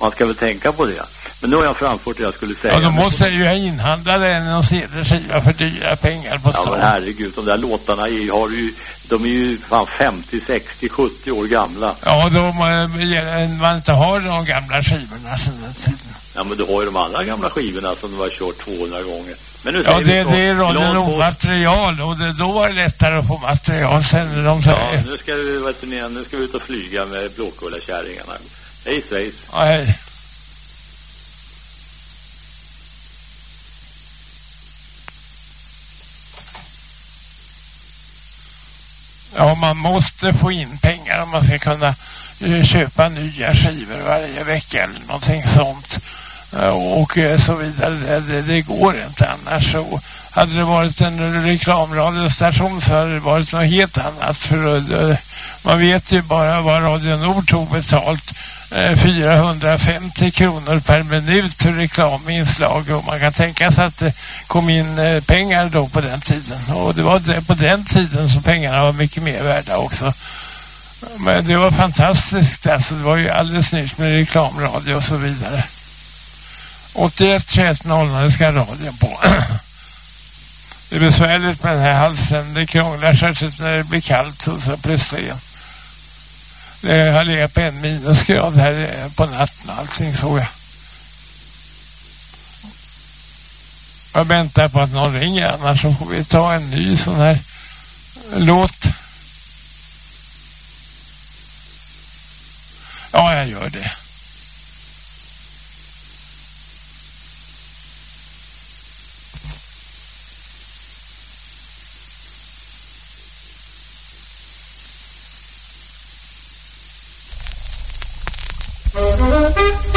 Man ska väl tänka på det. Men nu har jag framfört det jag skulle säga. Ja, då måste jag ju inhandla en och CD-skiva för dyra pengar på stan. Ja, men herregud, de där låtarna är, har ju, de är ju fan 50, 60, 70 år gamla. Ja, då man inte har de gamla skivorna sedan den. Ja, men du har ju de andra gamla skivorna som du har kört 200 gånger. Men nu ja, det, det är Radio material och det, då var det lättare att få material sen de. Ja, nu ska vi, vet ni, nu ska vi ut och flyga med blåkullakärringarna. Hej svejs. Ja, hej. Ja, man måste få in pengar om man ska kunna Eh, köpa nya skivor varje vecka eller någonting sånt. Eh, och eh, så vidare. Det, det, går inte annars. Så hade det varit en reklamradiostation så hade det varit något helt annat. För man vet ju bara vad Radio Nord tog betalt 450 kronor per minut för reklaminslag och man kan tänka sig att det kom in pengar då på den tiden och det var på den tiden som pengarna var mycket mer värda också men det var fantastiskt alltså det var ju alldeles nytt med reklamradio och så vidare 81 21 ska radion på det är besvärligt med den här halsen det krånglar särskilt när det blir kallt så, så plötsligt det har legat på en minusgrad här eh, på natten och allting såg jag. Jag väntar på att någon ringer annars så får vi ta en ny sån här låt. Ja, jag gör det. Thank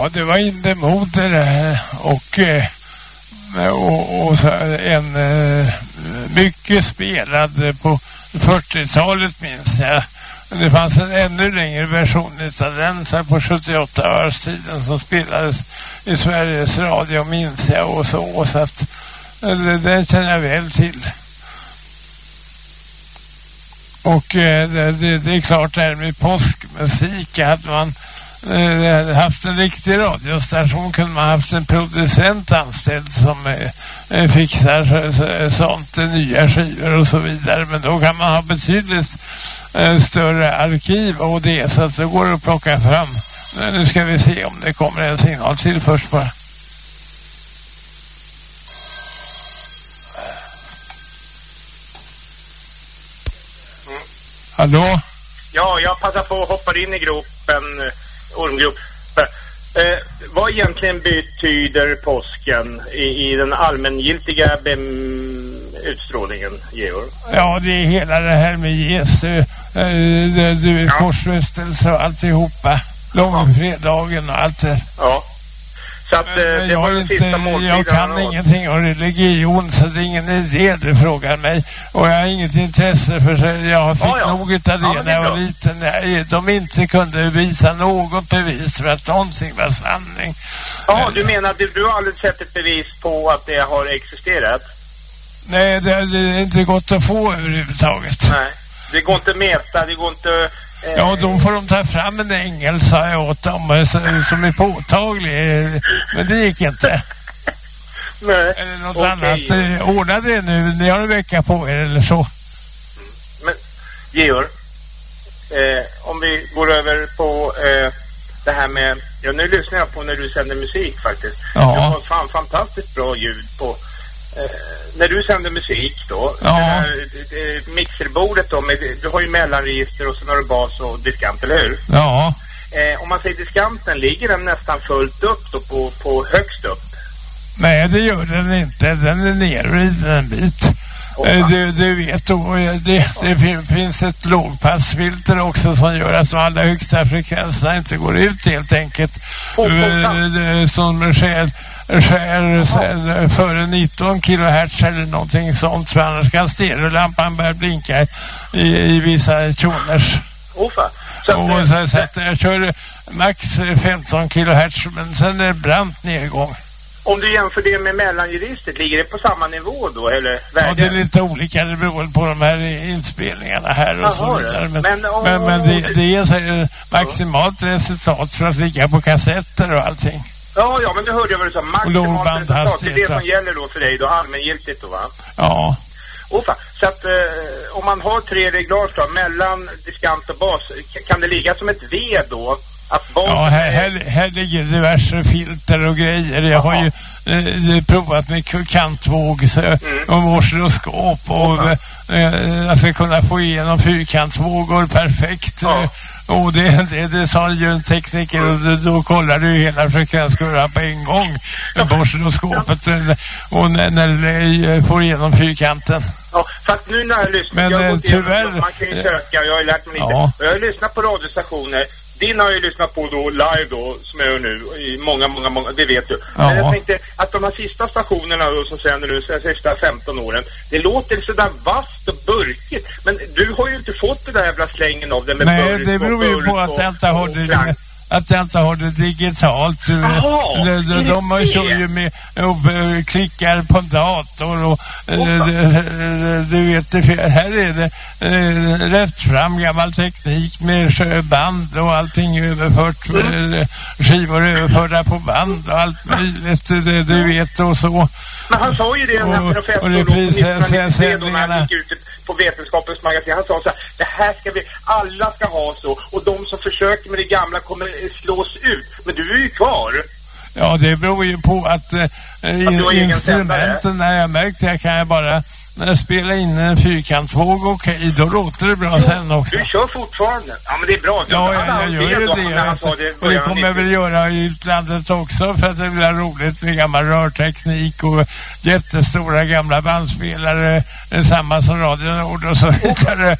Ja, det var inte moder eh, och, eh, och, och så en eh, mycket spelad på 40-talet minns jag. Det fanns en ännu längre version av den så på 78-årstiden som spelades i Sveriges Radio minns jag och så. Så att den känner jag väl till. Och det, det, det, är klart det här med påskmusik hade man eh, haft en riktig radiostation kunde man haft en producent anställd som eh, eh fixar eh, sånt, eh, nya skivor och så vidare. Men då kan man ha betydligt större arkiv och det så att det går att plocka fram. Nu ska vi se om det kommer en signal till först bara. Hallå? Ja, jag passar på att hoppa in i gropen, ormgrop. Eh, vad egentligen betyder påsken i, i den allmängiltiga utstrålningen, Georg? Ja, det är hela det här med Jesu, eh, korsfästelse och alltihopa. Långfredagen och allt det. Ja. Så att eh, det jag var den inte, sista måltiden. Jag kan ingenting om religion så det är ingen idé du frågar mig. Och jag har inget intresse för det. Jag fick ja, ja. nog av det ja, när jag var liten. När de inte kunde visa något bevis för att någonting var sanning. Ja, du menar att du, du har aldrig sett ett bevis på att det har existerat? Nej, det, det är inte gått att få överhuvudtaget. Nej, det går inte att mäta, det går inte Ja, då får de ta fram en ängel, sa jag åt dem, eh, som är påtaglig. Men det gick inte. Nej. Eller något okay. annat. Eh, ordna det nu, ni har en vecka på er eller så. Men, Georg, eh, om vi går över på eh, det här med, ja nu lyssnar jag på när du sänder musik faktiskt. Ja. Du har fan fantastiskt bra ljud på Eh, när du sänder musik då, ja. här, eh, mixerbordet då, med, du har ju mellanregister och sen har du bas och diskant, eller hur? Ja. Eh, om man säger diskanten, ligger den nästan fullt upp då på, på högst upp? Nej, det gör den inte. Den är nervriden en bit. Oh, du, du vet då, det, det finns ett lågpassfilter också som gör att de allra högsta frekvenserna inte går ut helt enkelt. Oh, oh, som sker skär före 19 kHz eller någonting sånt för annars kan stereolampan börja blinka i, i vissa toners. Oh, så, och så, så att jag kör max 15 kHz men sen är det brant nedgång. Om du jämför det med mellanregistret, ligger det på samma nivå då? Eller ja, det är lite olika. Det beror på de här inspelningarna här och Aha, så vidare. Men, men, men, men det, det, är maximalt resultat för att ligga på kassetter och allting. Ja, ja, men du hörde jag vad du sa. Maximalt resultat. Det är det som gäller då för dig då, allmängiltigt då va? Ja. Oh, så att eh, om man har tre reglage då, mellan diskant och bas, kan det ligga som ett V då? Att ja, här, här, här ligger diverse filter och grejer. Jag Aha. har ju eh, provat med kantvåg mm. och oscilloskop och eh, jag ska kunna få igenom fyrkantvågor perfekt. Ja. Och det, det, det sa ju en tekniker och då, då kollar du hela frekvenskurvan på en gång med oscilloskopet och när, när du får igenom fyrkanten. Ja, fast nu när jag lyssnar, Men, jag gått tyvärr, igenom, man kan ju söka, jag har ju lärt mig lite. Ja. Och jag har lyssnat på radiostationer din har jag ju lyssnat på då live då, som jag gör nu, i många, många, många, det vet du. Ja. Men jag tänkte att de här sista stationerna då, som sänder nu, de sista 15 åren, det låter sådär vasst och burkigt. Men du har ju inte fått den där jävla slängen av det med Nej, burk det beror ju på att jag inte har det att jag inte har det digitalt. Aha, de, de, de, kör ju med och eh, klickar på en dator och oh. du vet, här är det eh, rätt fram gammal teknik med band och allting överfört, skivor överförda på band och allt möjligt, du vet och så. Men han sa ju det när professorn och, och det 1993 då när han gick ut på Vetenskapens magasin. Han sa så här, det här ska vi, alla ska ha så och de som försöker med det gamla kommer slås ut. Men du är ju kvar. Ja, det beror ju på att, eh, att instrumenten, när jag märkt det kan jag bara när jag spelar in en fyrkantvåg, okej, okay, då låter det bra jo, sen också. Du kör fortfarande. Ja, men det är bra. Ja, jag, jag gör ju det. det och det kommer jag väl göra i utlandet också för att det blir roligt med gammal rörteknik och jättestora gamla bandspelare, samma som Radio Nord och så vidare.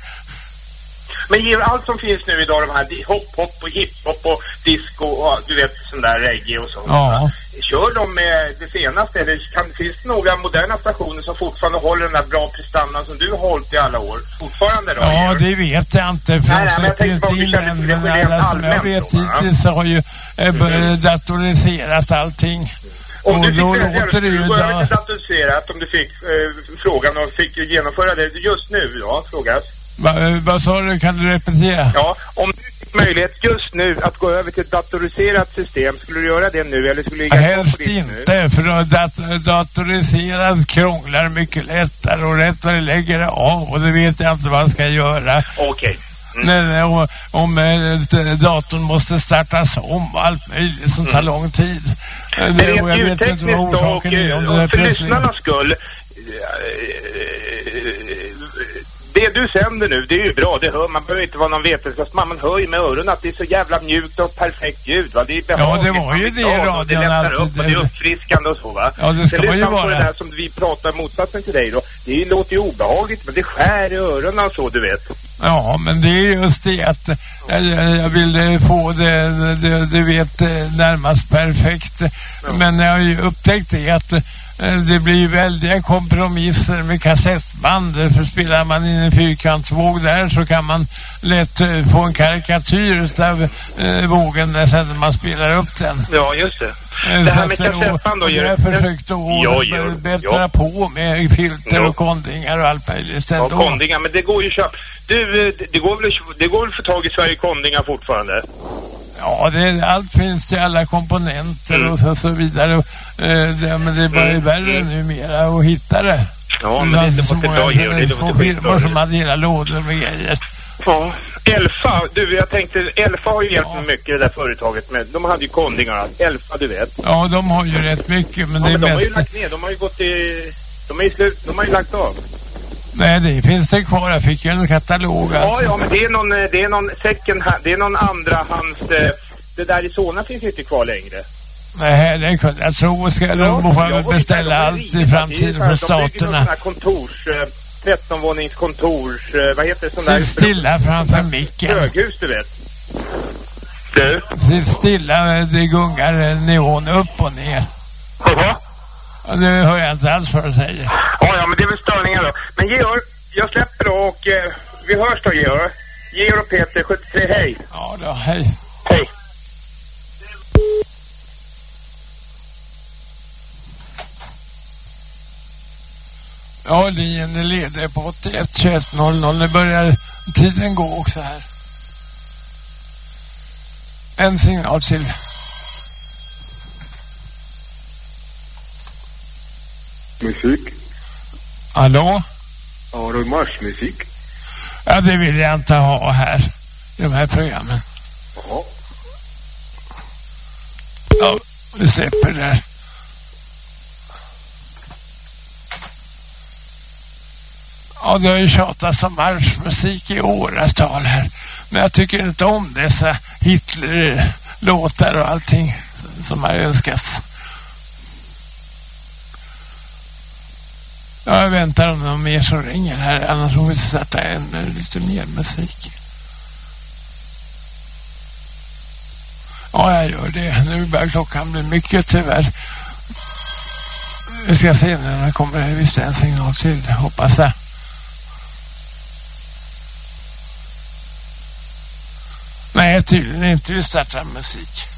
Men Georg, allt som finns nu idag, de här hop-hop och hiphop och disco och du vet sån där reggae och sånt. Ja. Kör de med det senaste eller kan, finns det några moderna stationer som fortfarande håller den där bra prestandan som du har hållit i alla år? Fortfarande då? Ja, det vet jag inte. För Nej, nej, men jag tänkte bara om vi rent alla som jag vet hittills så har ju eh, b- datoriserat allting. Om Och du fick då låter det ju... du gå över Da, till datoriserat om du fick eh, frågan och fick genomföra det just nu då, frågas? Va, eh, vad sa du? Kan du repetera? Ja, om du fick möjlighet just nu att gå över till ett datoriserat system, skulle du göra det nu eller skulle du ligga Helst ditt nu? inte, för dat datoriserat krånglar mycket lättare och rätt vad det lägger det av och det vet jag inte vad jag ska göra. Okej. Nej, och, om eh, datorn måste startas om och allt möjligt som tar lång tid. Eh, Men det- och rent inte ljudtekniskt då och. Om är och för lyssnarnas skull. Eh, Det du sänder nu, det är ju bra. Det hör, man behöver inte vara någon vetenskapsman. Man hör ju med öronen att det är så jävla mjukt och perfekt ljud. Va? Det är behagligt. det var ju det i och Det radion lättar upp och det är uppfriskande och så va. Ja, det ska ju man på vara. det där som vi pratar motsatsen till dig då. Det låter ju obehagligt men det skär i öronen och så du vet. Ja, men det är just det att eh, jag, jag vill eh, få det, det, du vet, eh, närmast perfekt. Men jag har ju upptäckt det att eh, det blir väldiga kompromisser med kassettband. För spelar man in en fyrkantsvåg där så kan man lätt eh, få en karikatyr av eh, vågen när sen man spelar upp den. Ja, just det. Eh, Det här med eh, kassettband då. Jag har försökt att bättra på med filter och kondingar och allt möjligt. Ja. Kondingar, men det går ju att köpa. Du, eh, det- det går väl, att- det går väl att få tag i Sverige Kondingar fortfarande? Ja, det, allt finns till alla komponenter Mm. och så, så vidare. Eh, det, men det är bara Mm, värre mm. numera att hitta det. Ja, men det, låter bra Georg, det låter skitbra. som hade hela lådor med grejer. Ja. Elfa, du jag tänkte, Elfa har ju hjälpt mig mycket det där företaget med, de hade ju kondingar. Elfa du vet. Ja, de har ju rätt mycket, men Ja, det är men de har ju mest... lagt ner, de har ju gått i, de är ju slut, de har ju lagt av. Nej, det finns det kvar. Jag fick ju en katalog Ja, alltså. ja, men det är någon, eh, det är någon second hand, det är någon andra hands, eh, det där i Solna finns inte kvar längre. Nej, det kunde jag tro. Ska de får jag var beställa de allt i framtiden från De staterna. sån här kontors, eh, 13-vånings kontors, eh, vad heter det? Sitt stilla framför micken. Höghus du vet. Du? Sitt stilla, det gungar nivån upp och ner. Jaha? Det hör jag inte alls vad du säger. Ja, ja, men det är väl störningar då. Men Georg, jag släpper då och eh, vi hörs då Georg. Georg och Peter, 73, hej. Ja då, hej. Hej. Ja, linjen är ledig på 81 21 00. Nu börjar tiden gå också här. En signal till. Musik? Hallå? Har du marschmusik? Ja, det vill jag inte ha här. I de här programmen. Ja. Ja, vi släpper det där. Ja, det har ju tjatats om marschmusik i åratal här. Men jag tycker inte om dessa Hitler-låtar och allting som har önskats. Jag väntar om någon mer som ringer här. Annars får vi starta en eh, lite mer musik. Ja, jag gör det. Nu börjar klockan bli mycket tyvärr. Vi ska se när det kommer visst en signal till, hoppas jag. Nej, tydligen inte. Vi startar musik.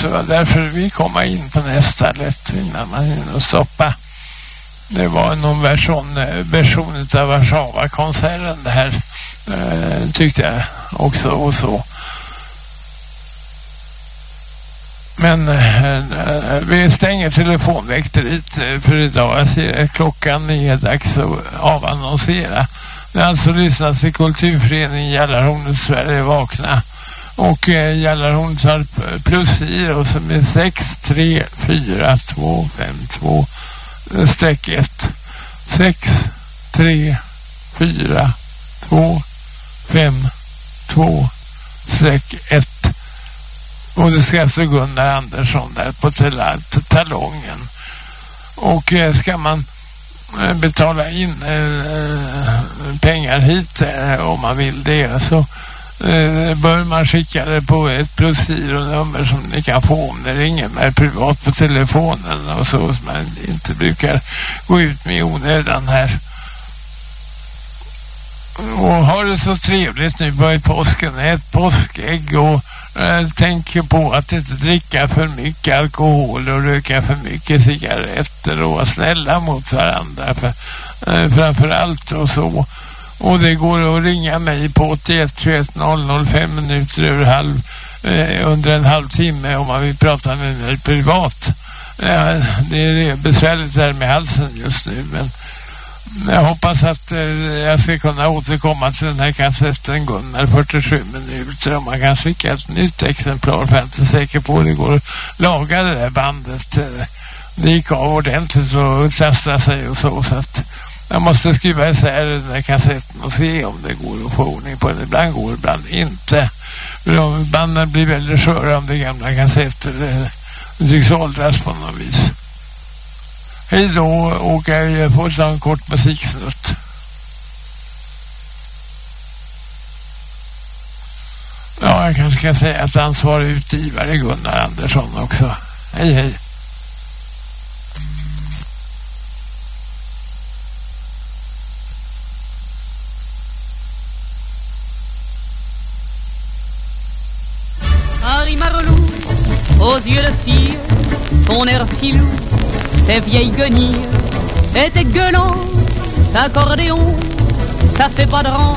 Så därför vi komma in på nästa lätt innan man hinner stoppa. Det var någon version, version av Warszawa-konserten det här eh, tyckte jag också och så. Men eh, eh vi stänger telefonväkteriet eh, för idag. Jag ser att klockan är dags att avannonsera. Det har alltså lyssnat till Kulturföreningen Jallarhornet Sverige Vakna. Och eh, gäller Jallarhornet har eh, plus i och som är 6 3 4 2 5 2 streck 1 6 3 4 2 5 2 streck 1 och det ska alltså Gunnar Andersson där på talongen. Och eh, ska man eh, betala in eh, eh, pengar hit eh, om man vill det så eh, bör man skicka det på ett plusgironummer som ni kan få om det ringer mig privat på telefonen och så som man inte brukar gå ut med i onödan här. Och ha det så trevligt nu på påsken. Ät påskägg och eh, tänk på att inte dricka för mycket alkohol och röka för mycket cigaretter och vara snälla mot varandra för, eh, framförallt och så. Och det går att ringa mig på 81 21 00 5 minuter över halv eh, under en halvtimme om man vill prata med mig privat. Eh, det är besvärligt där med halsen just nu men jag hoppas att eh, jag ska kunna återkomma till den här kassetten Gunnar 47 minuter om man kan skicka ett nytt exemplar för jag är inte säker på det går att laga det där bandet. Eh, det gick av ordentligt och trasslade sig och så så att jag måste skriva isär den här kassetten och se om det går att få ordning på den. Ibland går, ibland inte. Banden blir väldigt sköra om det är gamla kassetter. Eh, det, tycks åldras på något vis. Hej då och jag får ta en kort musiksnutt. Ja, jag kanske kan säga att ansvarig utgivare Gunnar Andersson också. Hej hej. Aux yeux de fille, ton air filou, tes vieilles guenilles et tes gueulants d'accordéon, ça fait pas de rang,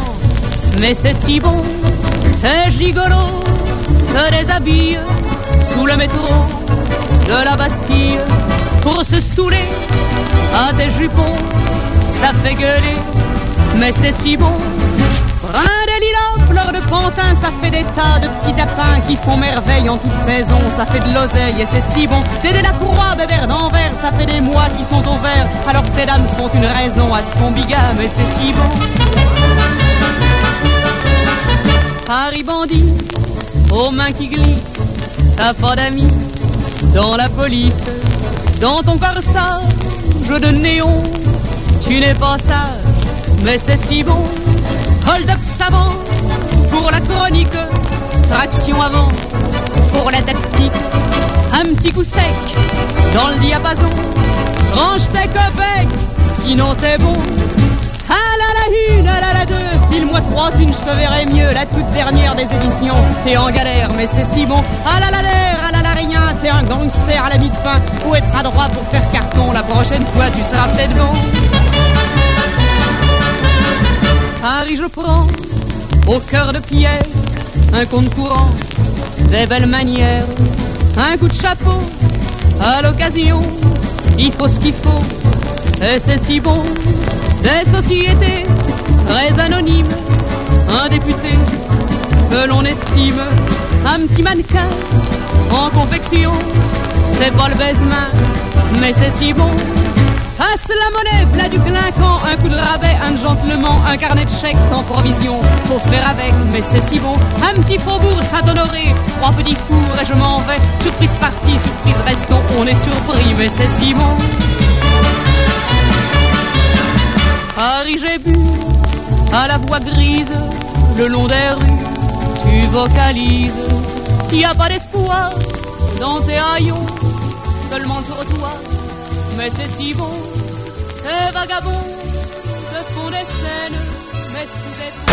mais c'est si bon, t'es gigolo, te déshabille sous le métro de la Bastille pour se saouler à tes jupons, ça fait gueuler, mais c'est si bon. Brin de lilas, fleurs de pantin, ça fait des tas de petits tapins qui font merveille en toute saison. Ça fait de l'oseille et c'est si bon. De la courroie, bébert d'envers, ça fait des mois qui sont au vert. Alors ces dames sont une raison à ce qu'on bigame et c'est si bon. Paris bandit, aux mains qui glissent, t'as pas d'amis dans la police. Dans ton corsage de néon, tu n'es pas sage, mais c'est si bon. Hold-up savant pour la chronique, traction avant pour la tactique, un petit coup sec dans le diapason, range tes copecs, sinon t'es bon. Ah là la une, ah là la deux, file-moi trois thunes, je te verrai mieux, la toute dernière des éditions, t'es en galère mais c'est si bon. Ah là la l'air, ah là la rien, t'es un gangster à la de fin, ou être à pour faire carton, la prochaine fois tu seras peut-être bon. Paris je prends au cœur de pierre un compte courant, des belles manières, un coup de chapeau à l'occasion. Il faut ce qu'il faut et c'est si bon. Des sociétés très anonymes, un député que l'on estime, un petit mannequin en confection. C'est pas le baise-main, mais c'est si bon. Passe la monnaie, plat du clinquant, un coup de rabais, un gentleman, un carnet de chèques sans provision. Faut faire avec, mais c'est si bon. Un petit faubourg Saint-Honoré, trois petits fours et je m'en vais. Surprise partie, surprise restons, on est surpris, mais c'est si bon. Paris, j'ai bu à la voix grise, le long des rues, tu vocalises. Y a pas d'espoir dans tes haillons, seulement pour toi mais c'est si bon. Tes vagabonds te font des scènes, mais sous des